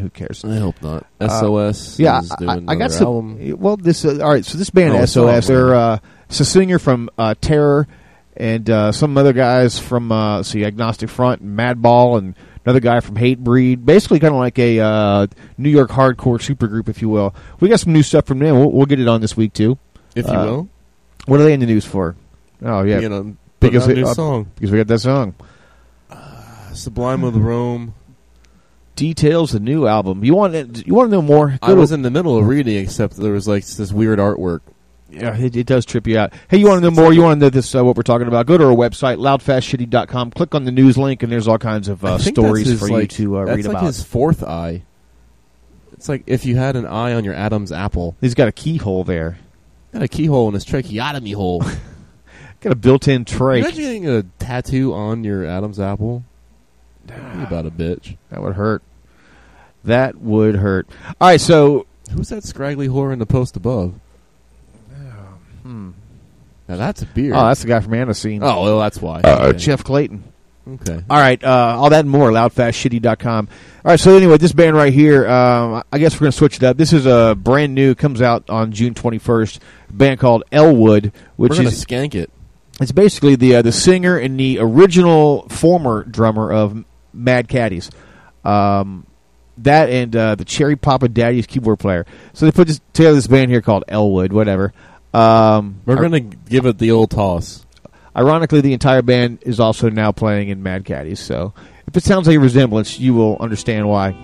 S10: Who cares?
S11: I hope not.
S10: Uh,
S11: SOS.
S10: Yeah,
S11: is
S10: I,
S11: doing
S10: I got some.
S11: album.
S10: Well, this uh, all right. So this band
S11: Oh,
S10: SOS, they're uh, it's a singer from uh, Terror and uh, some other guys from uh, see Agnostic Front and Madball and another guy from Hatebreed. Basically, kind of like a uh, New York hardcore supergroup, if you will. We got some new stuff from them. We'll, we'll get it on this week too.
S11: If you
S10: Uh,
S11: will.
S10: What are they in the news for? Oh yeah,
S11: You know,
S10: because we-
S11: new
S10: uh,
S11: song.
S10: because we got that song.
S11: Sublime of the Rome.
S10: Details the new album. You want you want to know more? Go
S11: I was in the middle of reading, except there was like this weird artwork.
S10: Yeah, it, it does trip you out. Hey, you want to know more? You want to know this? Uh, what we're talking about? Go to our website, loudfastshitty.com. Click on the news link, and there's all kinds of uh, stories
S11: his,
S10: for you
S11: like-
S10: to uh, read
S11: like
S10: about.
S11: his fourth eye. It's like if you had an eye on your Adam's apple.
S10: He's got a keyhole there.
S11: Got a keyhole in his tracheotomy hole.
S10: Got a built-in tray.
S11: Imagine getting a tattoo on your Adam's apple. Be about a bitch.
S10: That would hurt. That would hurt. All right, so
S11: Who's that scraggly whore in the post above? Now that's a beard.
S10: oh, that's the guy from Antiseen.
S11: Oh, well, that's why.
S10: Uh,
S11: Okay.
S10: Jeff Clayton.
S11: Okay.
S10: All right. Uh, all that and more. Loudfastshitty.com. All right. So anyway, this band right here. Um, I guess we're gonna switch it up. This is a brand new. Comes out on June 21st. Band called Elwood, which is
S11: skank it.
S10: It's basically the uh, the singer and the original former drummer of Mad Caddies. Um, that and uh, the Cherry Poppin' Daddies keyboard player. So they put this, together this band here called Elwood, whatever. Um,
S11: We're gonna give it the old toss.
S10: Ironically, the entire band is also now playing in Mad Caddies. So if it sounds like a resemblance, you will understand why.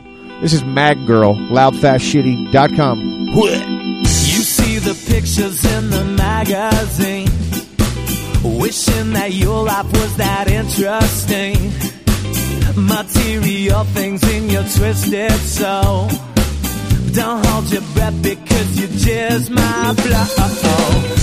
S10: This is Mag Girl, loudfastshitty.com.
S14: You see the pictures in the magazine, wishing that your life was that interesting. Material things in your twisted soul. Don't hold your breath because you just my blow.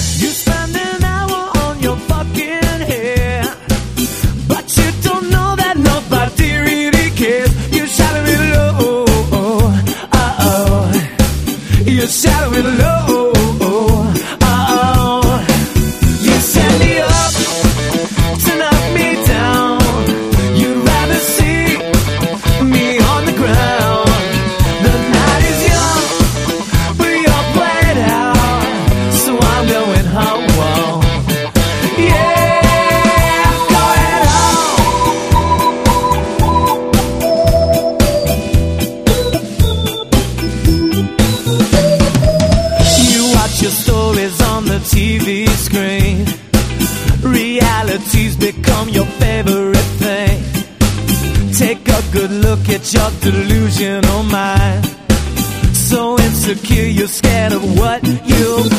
S14: Insecure, you're scared of what you'll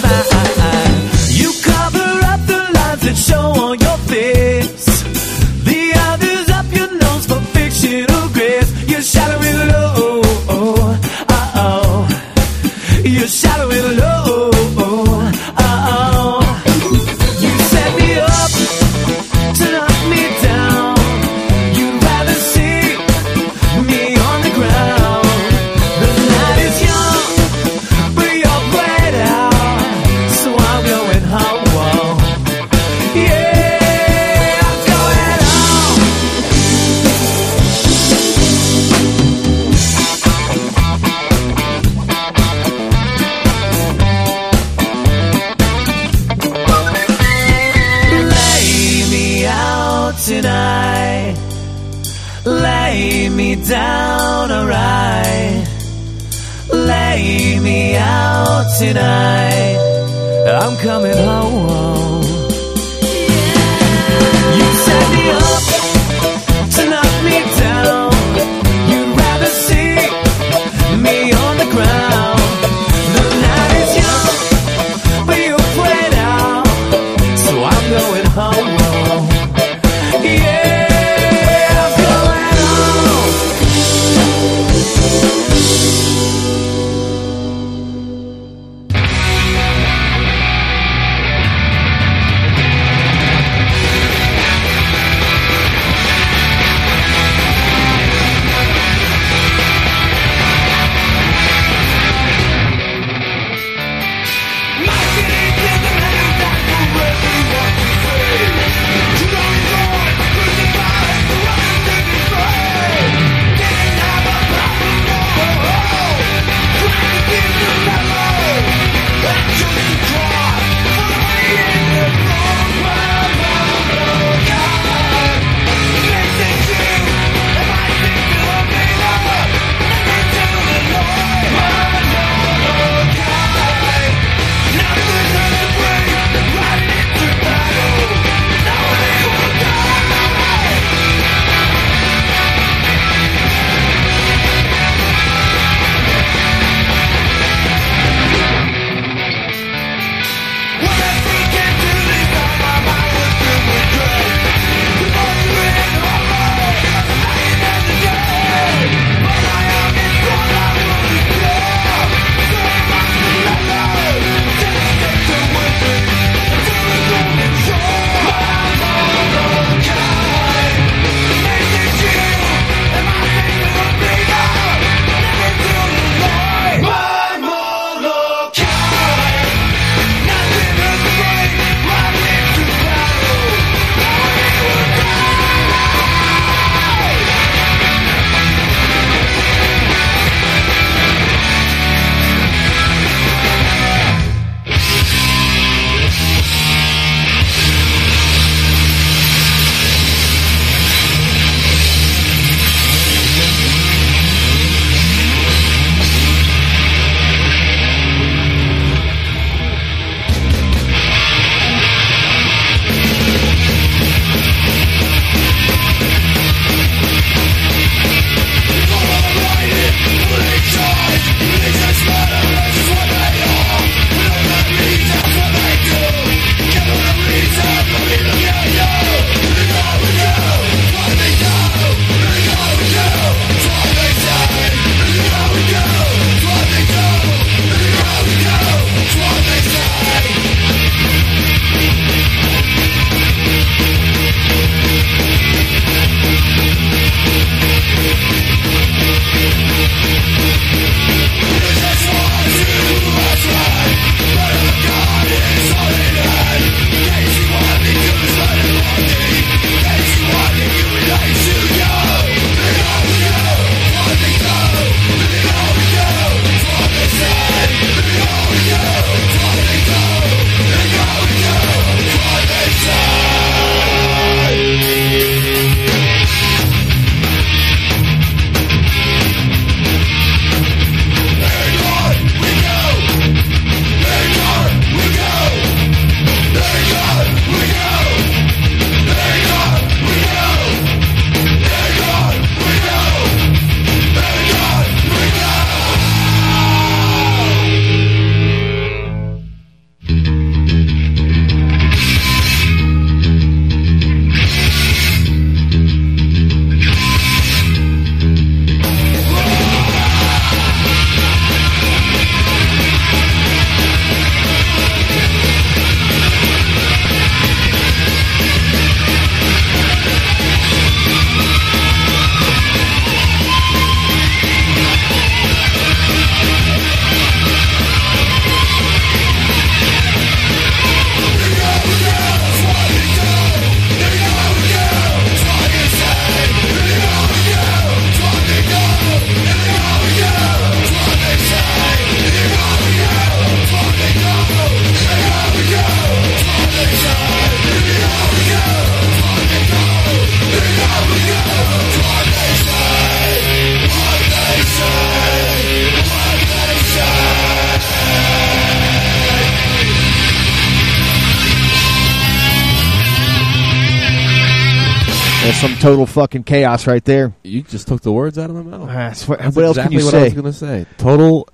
S10: total fucking chaos right there.
S11: You just took the words out of my mouth.
S10: That's what, what else can you
S11: what
S10: say?
S11: I was going to say. Total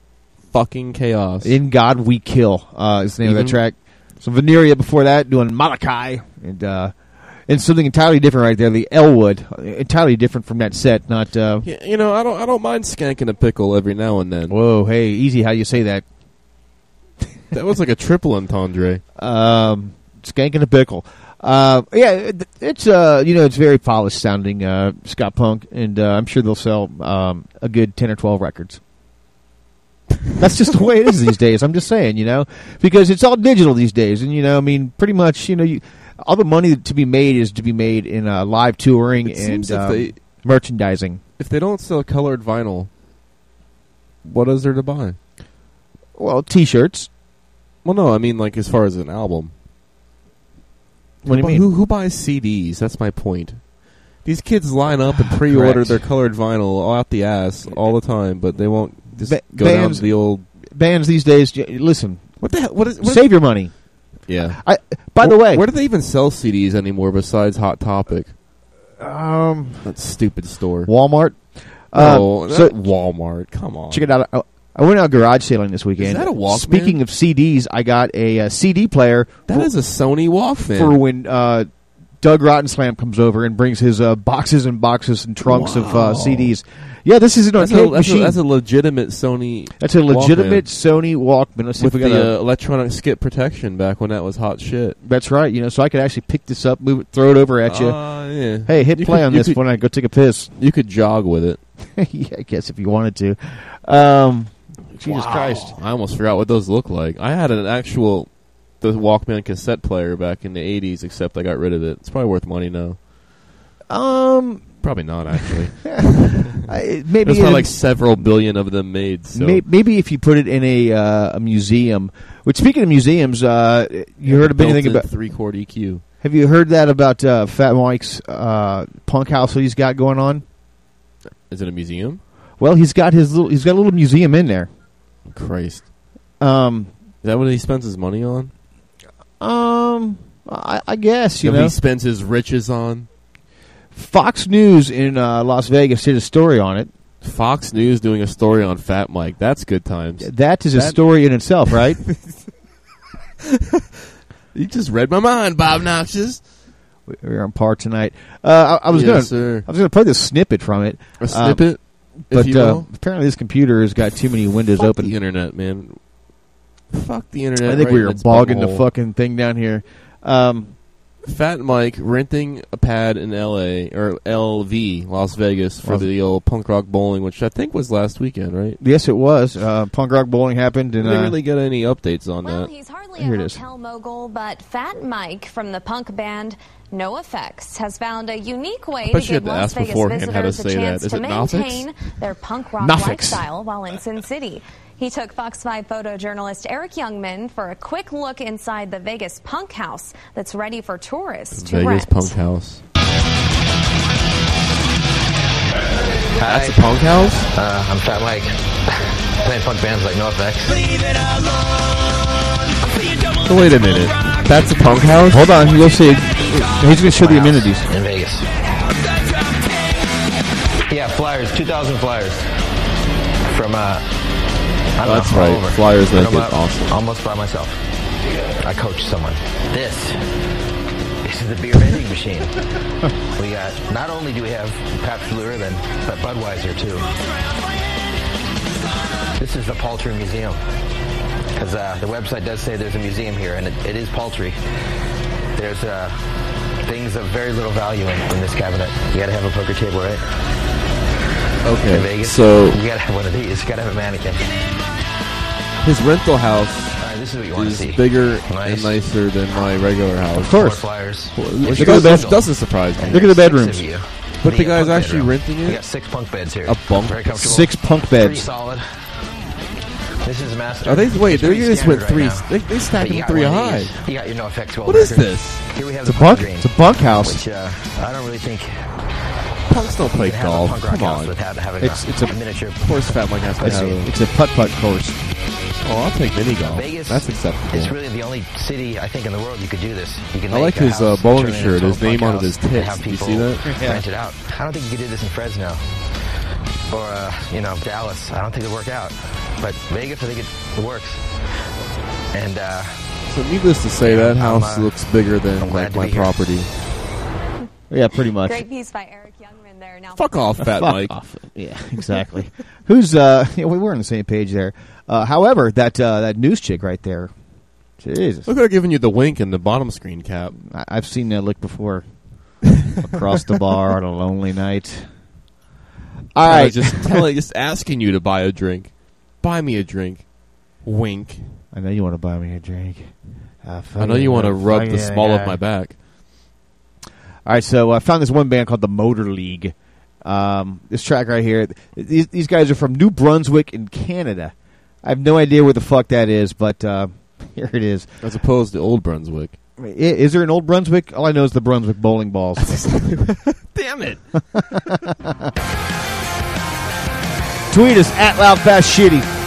S11: fucking chaos.
S10: In God We Kill uh, is the name of that track. So Venerea before that doing Malachi and uh, and something entirely different right there. The Elwood, entirely different from that set. Not uh,
S11: Yeah, you know, I don't I don't mind skanking a pickle every now and then.
S10: whoa, hey, easy how you say that.
S11: That was like a triple entendre.
S10: Um, skank and a pickle. Uh, yeah, it's uh, you know, it's very polished sounding uh, ska punk, and uh, I'm sure they'll sell um, a good ten or twelve records. That's just the way it is these days. I'm just saying, you know, because it's all digital these days, and you know, I mean, pretty much, you know, you, all the money to be made is to be made in uh, live touring
S11: It
S10: and um,
S11: they-
S10: merchandising.
S11: If they don't sell colored vinyl, what is there to buy?
S10: Well, T-shirts.
S11: Well, no, I mean like as far as an album.
S10: What do you
S11: Who
S10: mean?
S11: Who, who buys CDs? That's my point. These kids line up and pre-order
S10: Correct.
S11: their colored vinyl out the ass all the time, but they won't just
S10: Ba-
S11: go down
S10: bands-
S11: to the old.
S10: Bands these days, j- listen,
S11: What the hell? What is? What
S10: save your money.
S11: Yeah.
S10: I. By the
S11: Wh-
S10: way,
S11: where do they even sell CDs anymore besides Hot Topic?
S10: um,
S11: That stupid store.
S10: Walmart. Uh, so
S11: Walmart. Come on.
S10: check it out. I, I went out garage sailing this weekend.
S11: Is that a Walkman?
S10: Speaking of CDs, I got a, uh CD player
S11: That is a Sony Walkman.
S10: for when uh, Doug Rottenslam comes over and brings his uh, boxes and boxes and trunks of uh, CDs. Yeah, this is an
S11: that's,
S10: arcade
S11: a, that's, a,
S10: machine.
S11: that's a legitimate Sony.
S10: That's a legitimate
S11: Walkman.
S10: Sony Walkman. Let's see
S11: with
S10: if we got
S11: the
S10: a.
S11: electronic skip protection back when that was hot shit.
S10: That's right. You know, so I could actually pick this up, move it, throw it over at you.
S11: Uh, yeah.
S10: hey, hit
S11: You
S10: play
S11: could-
S10: on this
S11: could-
S10: when I go take a piss.
S11: You could jog with it.
S10: yeah, I guess if you wanted to. Um, Jesus Christ.
S11: I almost forgot what those look like. I had an actual the Walkman cassette player back in the 80s, except I got rid of it. It's probably worth money now.
S10: Um,
S11: Probably not, actually.
S10: I, maybe
S11: There's
S10: in-
S11: probably like several billion of them made. So.
S10: May- Maybe if you put it in a uh, a museum. Which speaking of museums, uh, you heard of anything about?
S11: three-chord E EQ.
S10: Have you heard that about uh, Fat Mike's uh, punk house that he's got going on?
S11: Is it a museum?
S10: Well, he's got his little, he's got a little museum in there.
S11: Christ.
S10: Um,
S11: Is that what he spends his money on?
S10: um, I, I guess you
S11: That
S10: know.
S11: he spends his riches on?
S10: Fox News in uh, Las Vegas did a story on it.
S11: Fox News doing a story on Fat Mike. That's good times.
S10: That is a
S11: That-
S10: story in itself, right?
S11: You just read my mind, Bob Noxious.
S10: We're on par tonight. Uh, I, I was
S11: Yes, sir.
S10: I was gonna play this snippet from it.
S11: A
S10: Um,
S11: snippet,
S10: but uh, apparently this computer has got too many windows
S11: Fuck
S10: open.
S11: the internet, man. Fuck the internet.
S10: I think
S11: right
S10: we
S11: are
S10: bogging the fucking thing down here. Um,
S11: Fat Mike renting a pad in L.A. or L.V. Las Vegas for
S10: Las-
S11: the old punk rock bowling, which I think was last weekend, right?
S10: yes, it was. Uh, punk rock bowling happened,
S11: I
S10: and
S11: didn't
S10: uh,
S11: really get any updates on
S15: Well,
S11: that.
S15: he's hardly
S10: Here
S15: a
S10: it is.
S15: hotel mogul, but Fat Mike from the punk band NoFX has found a unique way to give Las Vegas
S11: beforehand how to
S15: visitors a
S11: say that.
S15: chance to
S11: it Nofix?
S15: maintain their punk rock
S10: Nofix.
S15: lifestyle while in Sin City. He took Fox 5 photojournalist Eric Youngman for a quick look inside the Vegas punk house that's ready for tourists to
S11: Vegas
S15: rent.
S11: Punk House. That's a punk house?
S16: Uh, I'm Fat Mike. Playing punk bands like NoFX.
S11: So wait a minute. That's a punk house?
S10: hold on, you'll see. He's going to show the amenities.
S16: In Vegas. Yeah, flyers. 2,000 flyers. From, uh... I don't
S11: That's
S16: know, all
S11: right.
S16: over.
S11: Flyers
S16: But
S11: make it
S16: uh,
S11: awesome.
S16: Almost by myself. I coach someone. This. This is the beer vending machine. we got... Not only do we have Pabst Blue Ribbon, but Budweiser, too. This is the Paltry Museum. Because uh, the website does say there's a museum here, and it, it is paltry. There's uh, things of very little value in, in this cabinet. You gotta have a poker table, right? In
S11: Okay.
S16: Vegas.
S11: So
S16: you gotta have one of these. You gotta have a mannequin.
S11: his rental house
S16: this is what you want to see.
S11: bigger
S16: Nice.
S11: and nicer than my regular house.
S10: Of course.
S16: Flyers.
S11: Which
S10: Look at the
S11: doesn't,
S10: bed-
S11: doesn't surprise me.
S10: Look at the bedrooms.
S11: But the
S16: uh,
S11: guy's actually
S16: bedroom.
S11: renting it?
S16: We got six bunk beds here.
S11: A bunk?
S16: Very comfortable.
S10: Six punk beds.
S16: Pretty solid. This is a master.
S11: Are they- wait,
S16: It's
S11: they
S16: pretty
S11: just went three-
S16: right
S11: they- they stacked them three high.
S16: You got your no effects.
S11: What is this?
S16: Here we have
S10: It's a bunk.
S16: green,
S10: It's a bunk house.
S16: Which uh, I don't really think
S11: Punks don't play
S16: you can have a
S11: golf. Come on.
S16: without
S10: It's-
S16: a,
S10: it's a-
S16: miniature.
S11: Course, Fat Mike has to
S10: It's,
S11: have a.
S10: it's a putt putt course.
S11: Oh, I'll take mini golf.
S16: Vegas
S11: That's acceptable.
S16: It's really the only city I think in the world you could do this. You can
S11: I like his, uh, bowling shirt. His name on it is Tits. you see that?
S10: Yeah.
S16: Rent it out. I don't think you could do this in Fresno or uh, you know Dallas. I don't think it'd work out. But Vegas, I think it, it works. And uh,
S11: So needless to say, that house
S16: uh,
S11: looks bigger than
S16: glad
S11: like
S16: to
S11: my
S16: be here.
S11: property.
S10: Yeah, pretty much.
S15: Great piece by Eric Youngman there. Now,
S11: Fuck off, Fat
S10: Fuck
S11: Mike.
S10: off. Yeah, exactly. Who's uh? Yeah, we were on the same page there. Uh, however, that uh, that news chick right there, Jesus,
S11: Look at her giving you the wink in the bottom screen cap.
S10: I- I've seen that look before. Across the bar on a lonely night. All
S11: I was just telling, just asking you to buy a drink. Buy me a drink. Wink.
S10: I know you want to buy me a drink. Uh,
S11: I know you want to rub the
S10: fucking
S11: small of my back.
S10: All right, so I found this one band called the Motor League. Um, this track right here, these, these guys are from New Brunswick in Canada. I have no idea where the fuck that is, but uh, here it is.
S11: As opposed to Old Brunswick.
S10: Is there an Old Brunswick? All I know is the Brunswick bowling balls.
S11: Damn it.
S10: Tweet us at loudfastshitty.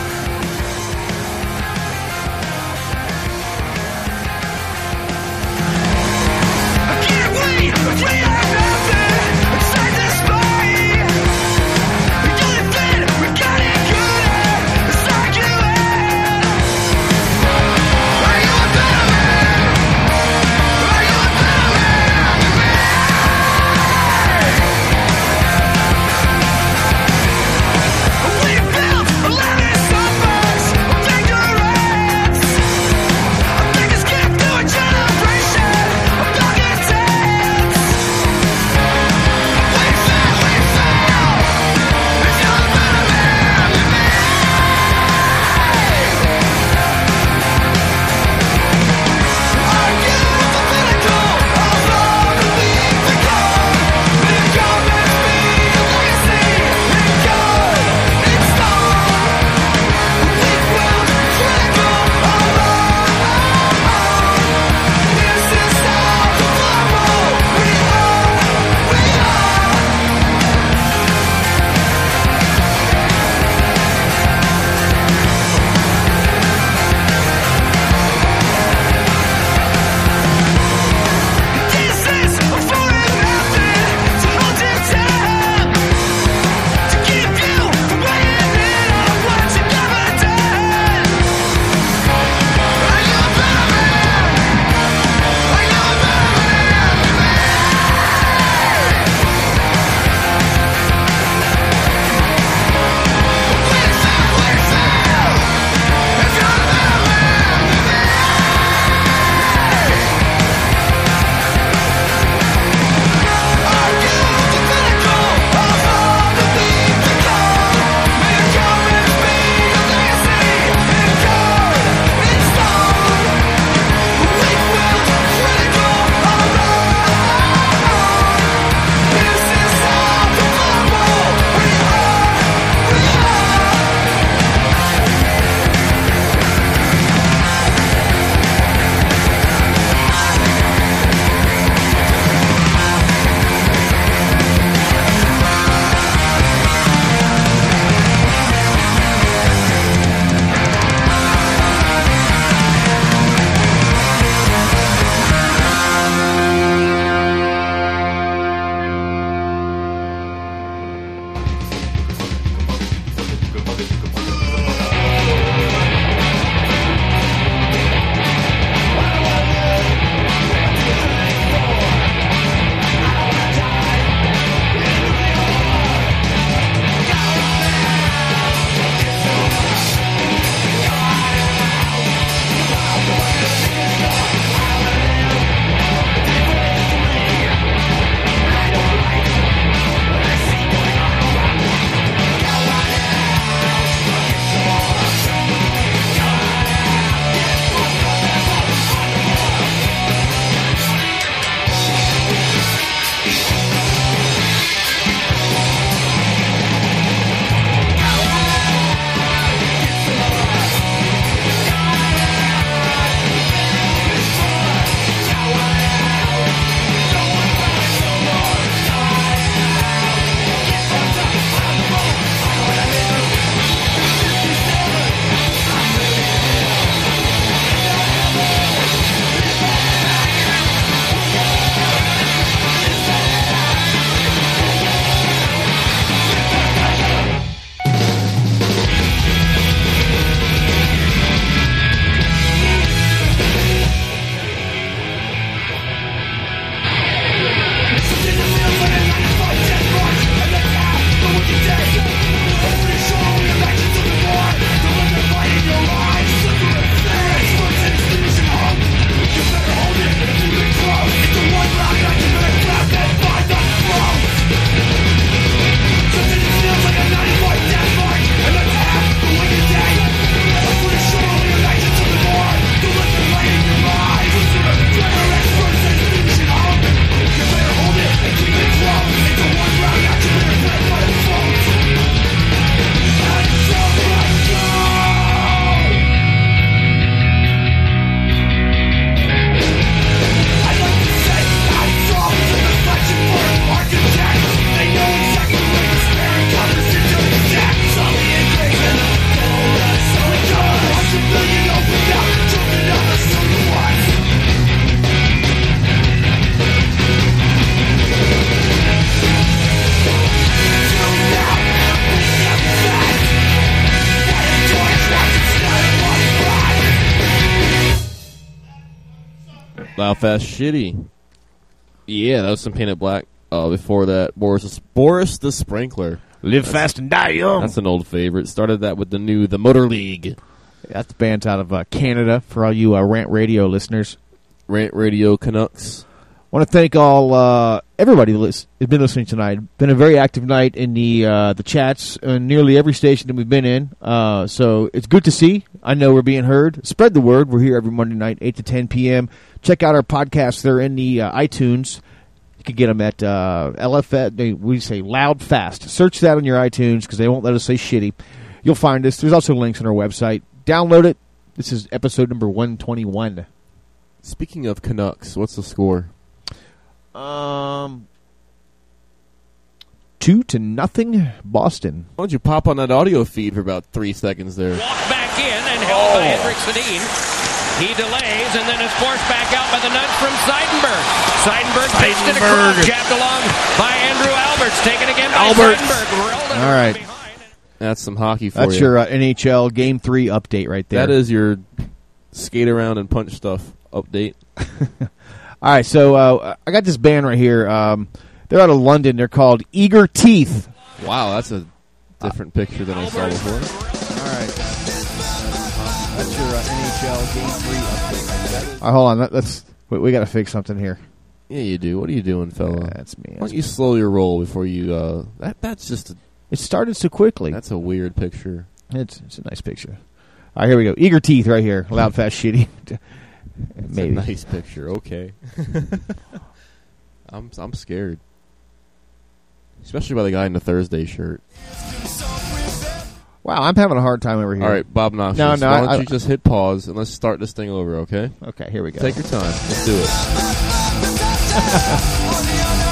S11: Fast, shitty. Yeah, that was some Painted Black. Uh, before that, Boris Boris the Sprinkler.
S10: Live fast and die young.
S11: That's an old favorite. Started that with the new The Motor League.
S10: That's the band's out of uh, Canada for all you uh, Rant Radio listeners.
S11: Rant Radio Canucks.
S10: want to thank all uh, everybody that's been listening tonight. Been a very active night in the uh, the chats on nearly every station that we've been in. Uh, so it's good to see. I know we're being heard. Spread the word. We're here every Monday night, eight to ten p.m. Check out our podcasts. They're in the uh, iTunes. You can get them at uh, LFS. We say loud fast. Search that on your iTunes because they won't let us say shitty. You'll find us. There's also links on our website. Download it. This is episode number one twenty one.
S11: Speaking of Canucks, what's the score?
S10: Um, two to nothing, Boston.
S11: Why don't you pop on that audio feed for about three seconds there?
S13: Walk back in and held by Henrik Sedin. He delays and then is forced back out by the nudge from Seidenberg. Seidenberg pitched it across,
S10: Seidenberg.
S13: jabbed along by Andrew Alberts. Taken again by
S10: Alberts.
S13: Seidenberg.
S10: All right.
S11: That's some hockey for
S10: That's
S11: you.
S10: your uh, NHL Game 3 update right there.
S11: That is your skate around and punch stuff update.
S10: All right, so uh, I got this band right here. Um, they're out of London. They're called Eager Teeth.
S11: Wow, that's a different picture than I saw before.
S10: All right. That's your uh, NHL Game 3 update. All right, hold on. That, that's we, we got to fix something here.
S11: Yeah, you do. What are you doing, fella?
S10: that's me.
S11: Why don't you slow your roll before you? Uh, that that's just. A,
S10: it started so quickly.
S11: That's a weird picture.
S10: It's it's a nice picture. All right, here we go. Eager Teeth right here. Loud, fast, shitty.
S11: It's
S10: Maybe.
S11: a nice picture. Okay. I'm I'm scared, especially by the guy in the Thursday shirt.
S10: Wow, I'm having a hard time over here.
S11: All right, Bob Noxious.
S10: No, no,
S11: Why don't
S10: I-
S11: you just hit pause and let's start this thing over? Okay.
S10: Okay, here we go.
S11: Take your time. Let's do it.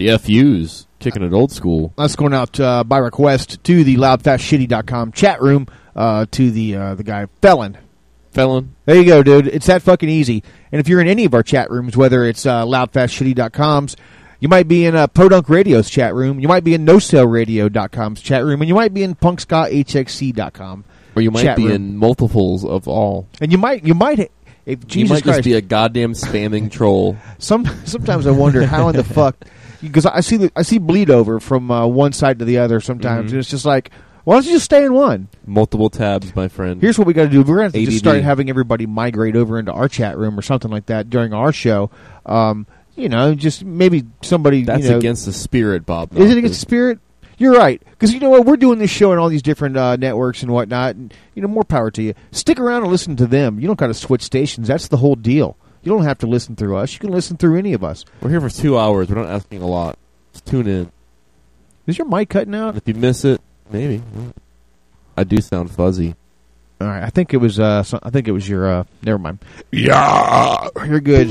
S11: The FU's kicking it old school.
S10: That's going out uh, by request to the loudfastshitty.com chat room uh, to the uh, the guy Felon.
S11: Felon.
S10: There you go, dude. It's that fucking easy. And if you're in any of our chat rooms, whether it's uh, loudfastshitty.com's, you might be in uh, Podunk Radio's chat room, you might be in NoSaleRadio.com's chat room, and you might be in PunkSkaHXC.com.
S11: Or you might be
S10: room.
S11: in multiples of all.
S10: And you might, you might, if Jesus
S11: you might
S10: Christ,
S11: just be a goddamn spamming troll.
S10: Some sometimes I wonder how in the fuck because I see the, I see bleed over from uh, one side to the other sometimes,
S11: Mhm.
S10: and it's just like, why don't you just stay in one?
S11: Multiple tabs, my friend.
S10: Here's what we got to do: we're going to just start having everybody migrate over into our chat room or something like that during our show. Um, you know, just maybe somebody.
S11: That's
S10: you know,
S11: against the spirit, Bob.
S10: Is it against the spirit? You're right, because you know what? We're doing this show on all these different uh, networks and whatnot, and you know, more power to you. Stick around and listen to them. You don't got to switch stations. That's the whole deal. You don't have to listen through us. You can listen through any of us.
S11: We're here for two hours. We're not asking a lot. Just tune in.
S10: Is your mic cutting out?
S11: If you miss it, maybe. I do sound fuzzy.
S10: All right, I think it was. Uh, so, I think it was your. Uh, never mind. Yeah, you're good.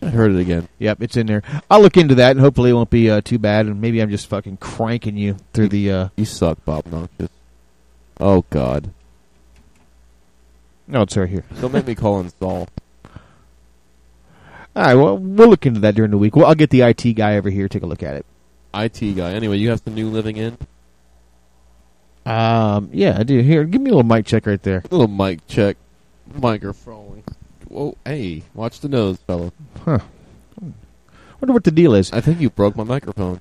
S11: I heard it again.
S10: Yep, it's in there. I'll look into that, and hopefully it won't be uh, too bad. And maybe I'm just fucking cranking you through the. Uh,
S11: You suck, Bob Noxious. Oh, God.
S10: no, it's right here.
S11: Don't make me call in Saul.
S10: All right, well, we'll look into that during the week. Well, I'll get the IT guy over here take a look at it.
S11: IT guy. Anyway, you have some new living in?
S10: Um, yeah, I do. Here, give me a little mic check right there.
S11: A little mic check. Microphone. Whoa, hey, watch the nose, fellow.
S10: Huh. Wonder what the deal is.
S11: I think you broke my microphone.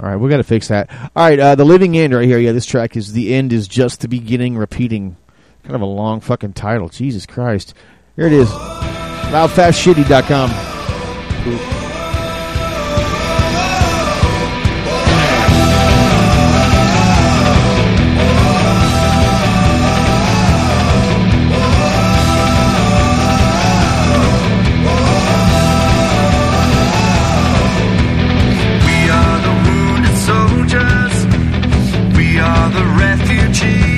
S10: All right, we got to fix that. All right, uh, the living end right here. Yeah, this track is the end is just the beginning. Repeating, kind of a long fucking title. Jesus Christ. Here it is. Loudfastshitty.com.
S14: We are the wounded soldiers. We are the refugees.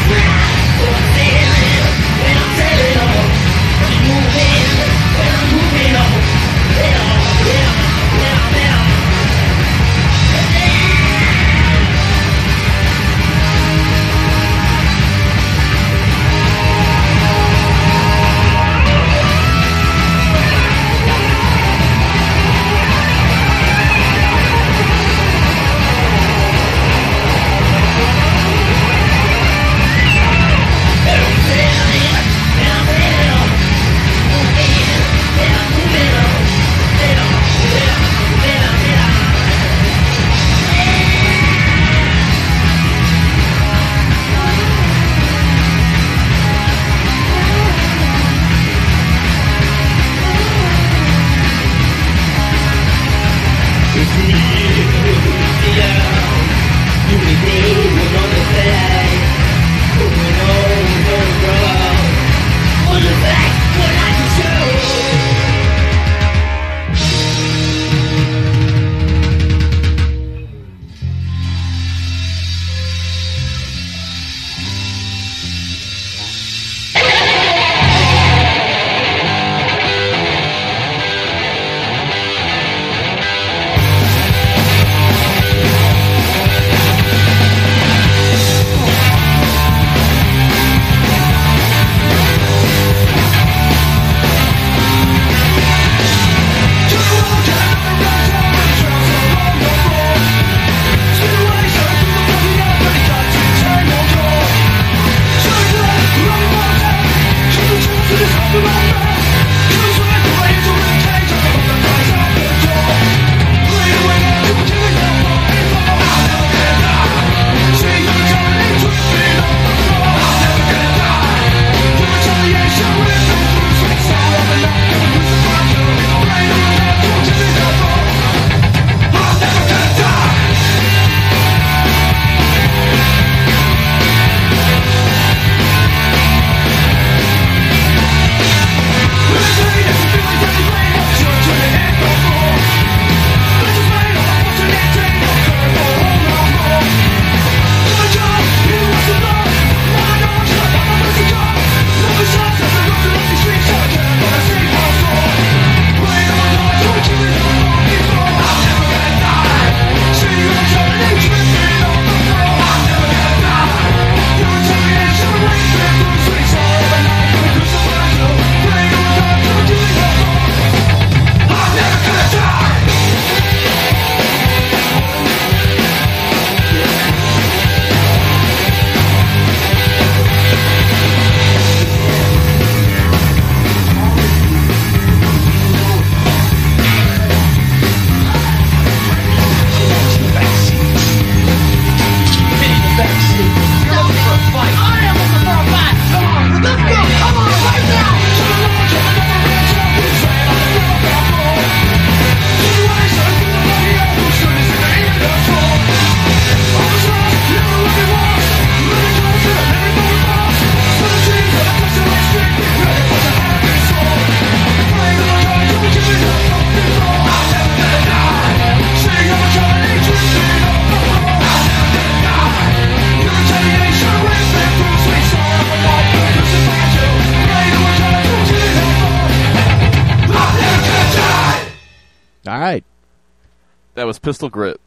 S11: was Pistol Grip.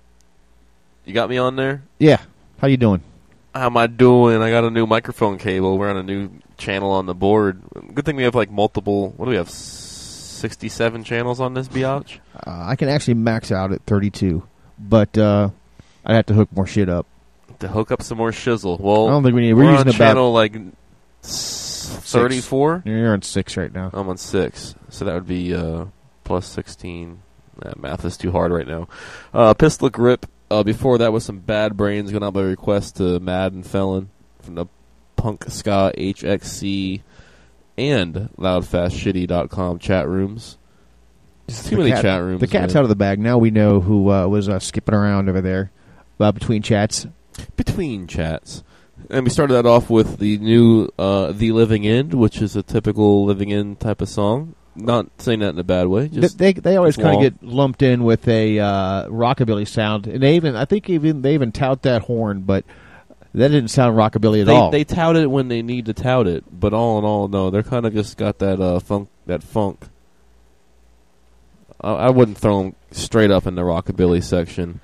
S11: You got me on there?
S10: Yeah. How you doing?
S11: How am I doing? I got a new microphone cable. We're on a new channel on the board. Good thing we have like multiple. What do we have? Sixty-seven channels on this biatch.
S10: Uh, I can actually max out at 32, but uh, I'd have to hook more shit up.
S11: To hook up some more shizzle. Well,
S10: I don't think we need- we're
S11: we're
S10: using
S11: on channel like thirty-four.
S10: You're on six right now.
S11: I'm on six, so that would be uh, plus sixteen. That math is too hard right now. Uh, Pistol Grip. Uh, before that was some Bad Brains going out by request to Mad and Felon from the Punk Ska HXC and LoudFastShitty.com chat rooms. Just too many
S10: cat-
S11: chat rooms.
S10: The cat's
S11: man.
S10: out of the bag. Now we know who uh, was uh, skipping around over there uh, between chats.
S11: between chats. And we started that off with the new uh, "The Living End," which is a typical living end type of song. Not saying that in a bad way. Just
S10: they they always kind of get lumped in with a uh, rockabilly sound, and they even I think even they even tout that horn, but that didn't sound rockabilly at
S11: they,
S10: all.
S11: They tout it when they need to tout it, but all in all, no, they're kind of just got that uh, funk. That funk. I, I wouldn't throw them straight up in the rockabilly section.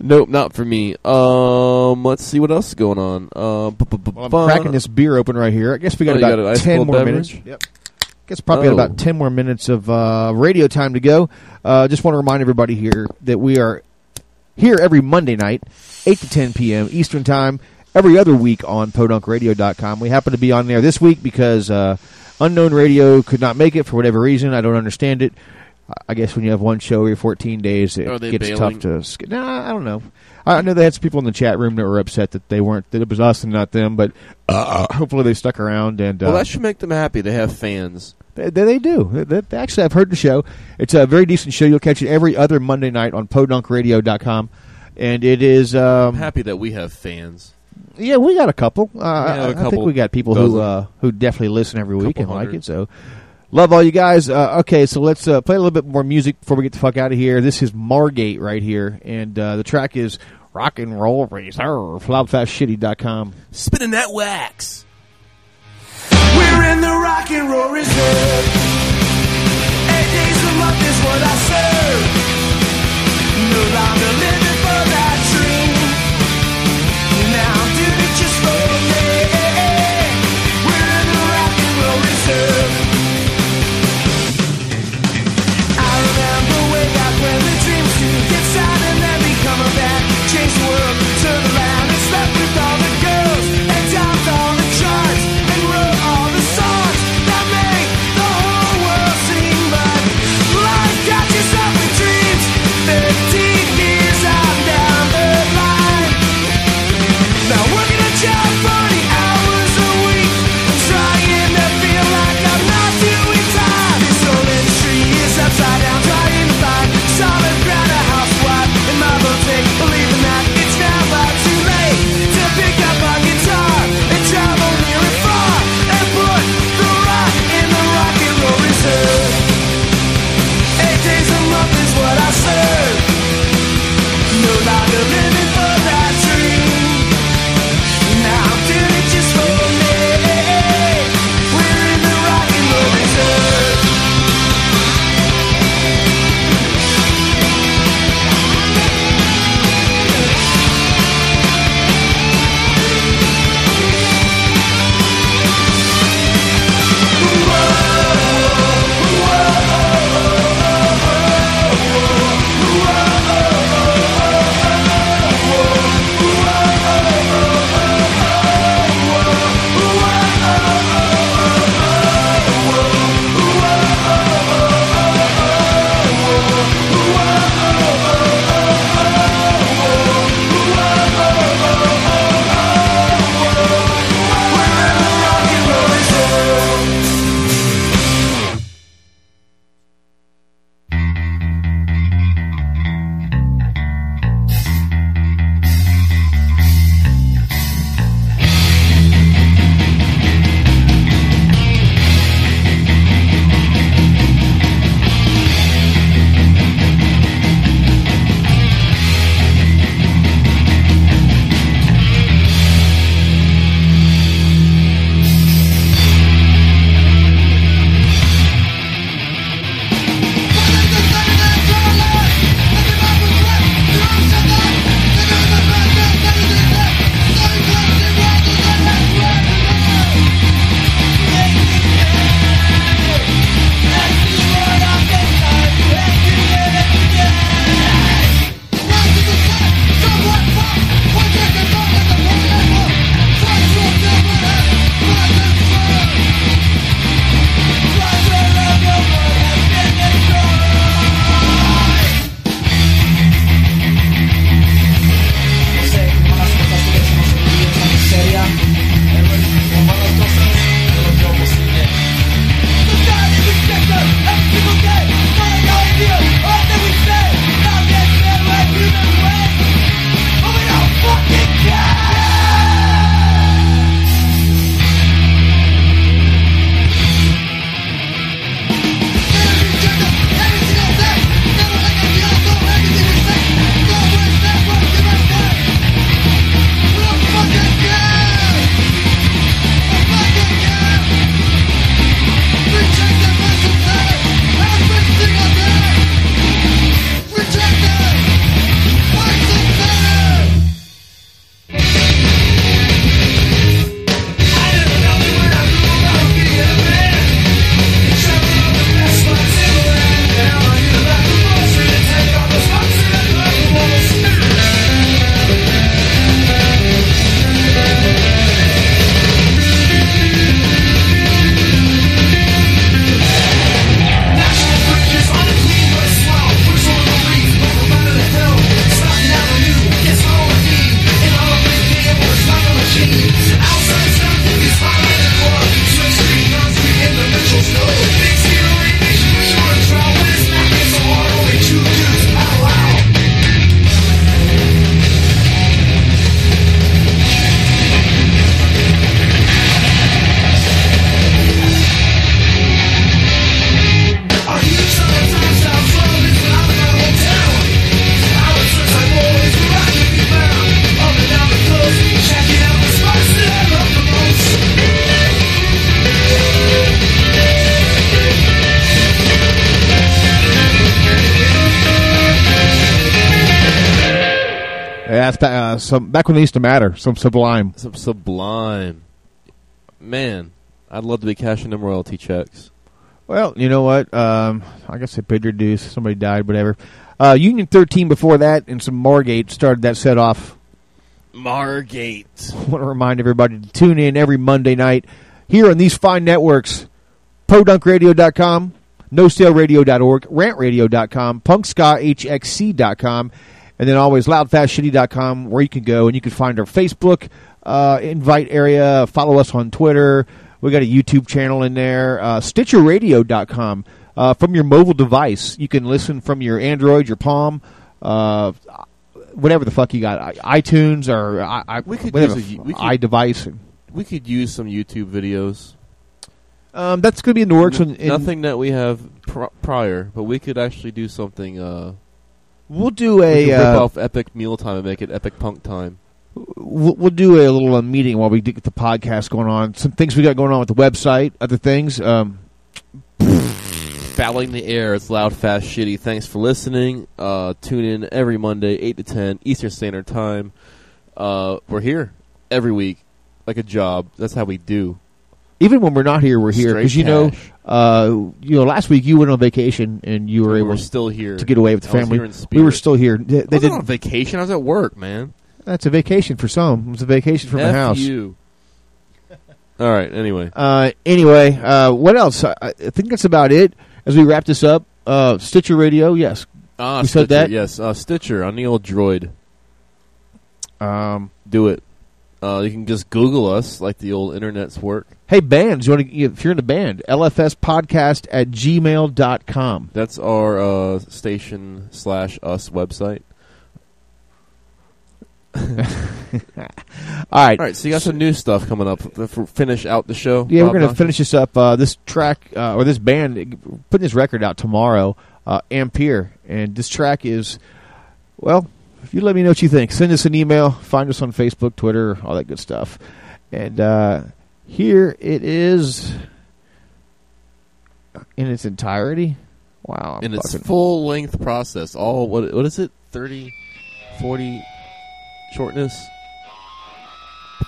S11: Nope, not for me. Um, let's see what else is going on. Uh,
S10: Well, I'm cracking this beer open right here. I guess we got
S11: Oh,
S10: about
S11: got
S10: ten more
S11: beverage?
S10: minutes. Yep. Guess probably
S11: Oh.
S10: about ten more minutes of uh, radio time to go. Uh, just want to remind everybody here that we are here every Monday night, eight to ten p.m. Eastern time. Every other week on PodUnkRadio.com. We happen to be on there this week because uh, Unknown Radio could not make it for whatever reason. I don't understand it. I- guess when you have one show every 14 days, it gets
S11: bailing?
S10: tough to. sk- Nah, I don't know. I I know they had some people in the chat room that were upset that they weren't that it was us and not them, but uh, hopefully they stuck around and uh,
S11: well, that should make them happy. They have fans.
S10: they, they, do. They- they- actually, I've heard the show. It's a very decent show. You'll catch it every other Monday night on PodUnkRadio.com, and it is. Um,
S11: I'm happy that we have fans.
S10: yeah, we got a couple. Uh, I,
S11: a
S10: I think
S11: couple
S10: we got people
S11: dozen.
S10: who uh, who definitely listen every week and
S11: Couple
S10: like it. So, love all you guys. Uh, okay, so let's uh, play a little bit more music before we get the fuck out of here. This is Margate right here, and uh, the track is Rock and Roll Reserve. Loudfastshitty.com.
S14: Spinning that wax. We're in the rock and roll reserve. Eight days a month is what I serve. No longer living
S10: some back when they used to matter. Some Sublime.
S11: Some Sublime. Man, I'd love to be cashing them royalty checks.
S10: Well, you know what? Um, I guess they paid their dues. Somebody died, whatever. Uh, Union 13 before that and some Margate started that set off.
S11: Margate.
S10: I want to remind everybody to tune in every Monday night here on these fine networks. PodUnkRadio.com, NoSaleRadio.org, RantRadio.com, PunkSkaHXC.com, and then always LoudFastShitty.com where you can go and you can find our Facebook uh, invite area. Follow us on Twitter. We got a YouTube channel in there. Uh, StitcherRadio.com. Uh, from your mobile device, you can listen from your Android, your Palm, uh, whatever the fuck you got, I- iTunes or I, I,
S11: We could
S10: whatever,
S11: use a, we could,
S10: iDevice.
S11: We could use some YouTube videos.
S10: um, that's going to be in the works.
S11: N-
S10: in-
S11: nothing that we have pr- prior, but we could actually do something. Uh,
S10: We'll do
S11: we
S10: a
S11: could rip
S10: uh,
S11: off Epic Meal Time and make it Epic Punk Time.
S10: we'll, we'll do a little uh, meeting while we get the podcast going on. Some things we got going on with the website, other things. Um,
S11: Fouling the air. It's loud, fast, shitty. Thanks for listening. Uh, tune in every Monday, eight to ten Eastern Standard Time. Uh, we're here every week, like a job. That's how we do.
S10: Even when we're not here, we're here because you know, uh, you know, last week you went on vacation and you were
S11: We
S10: able
S11: were still here.
S10: to get away with the
S11: I
S10: family. we were still here. They,
S11: I
S10: they
S11: wasn't on vacation. I was at work, man.
S10: That's a vacation for some. It was a vacation from
S11: F
S10: the house.
S11: you. All right. Anyway,
S10: Uh, anyway, uh, what else? I, I think that's about it. As we wrap this up, uh, Stitcher Radio, yes,
S11: ah,
S10: we
S11: Stitcher,
S10: said that.
S11: Yes, uh, Stitcher on the old Droid.
S10: Um,
S11: Do it. Uh, you can just Google us like the old internet's work.
S10: hey, bands, you want to? If you're in the band, LFS podcast at gmail dot com.
S11: That's our uh, station slash us website.
S10: All right,
S11: All right, so you got some new stuff coming up. to finish out the show.
S10: Yeah,
S11: Bob
S10: we're going to finish this up. Uh, this track, uh, or this band, putting this record out tomorrow, uh, Ampere. And this track is, well, you let me know what you think, send us an email, find us on Facebook, Twitter, all that good stuff. And uh, here it is in its entirety. Wow. I'm
S11: in its full length process. All what what is it? 30, 40 shortness.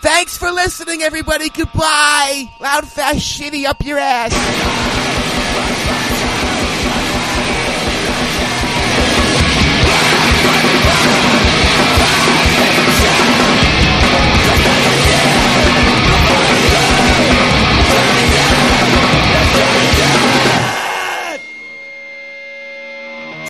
S17: Thanks for listening, everybody. Goodbye. Loud, fast, shitty up your ass.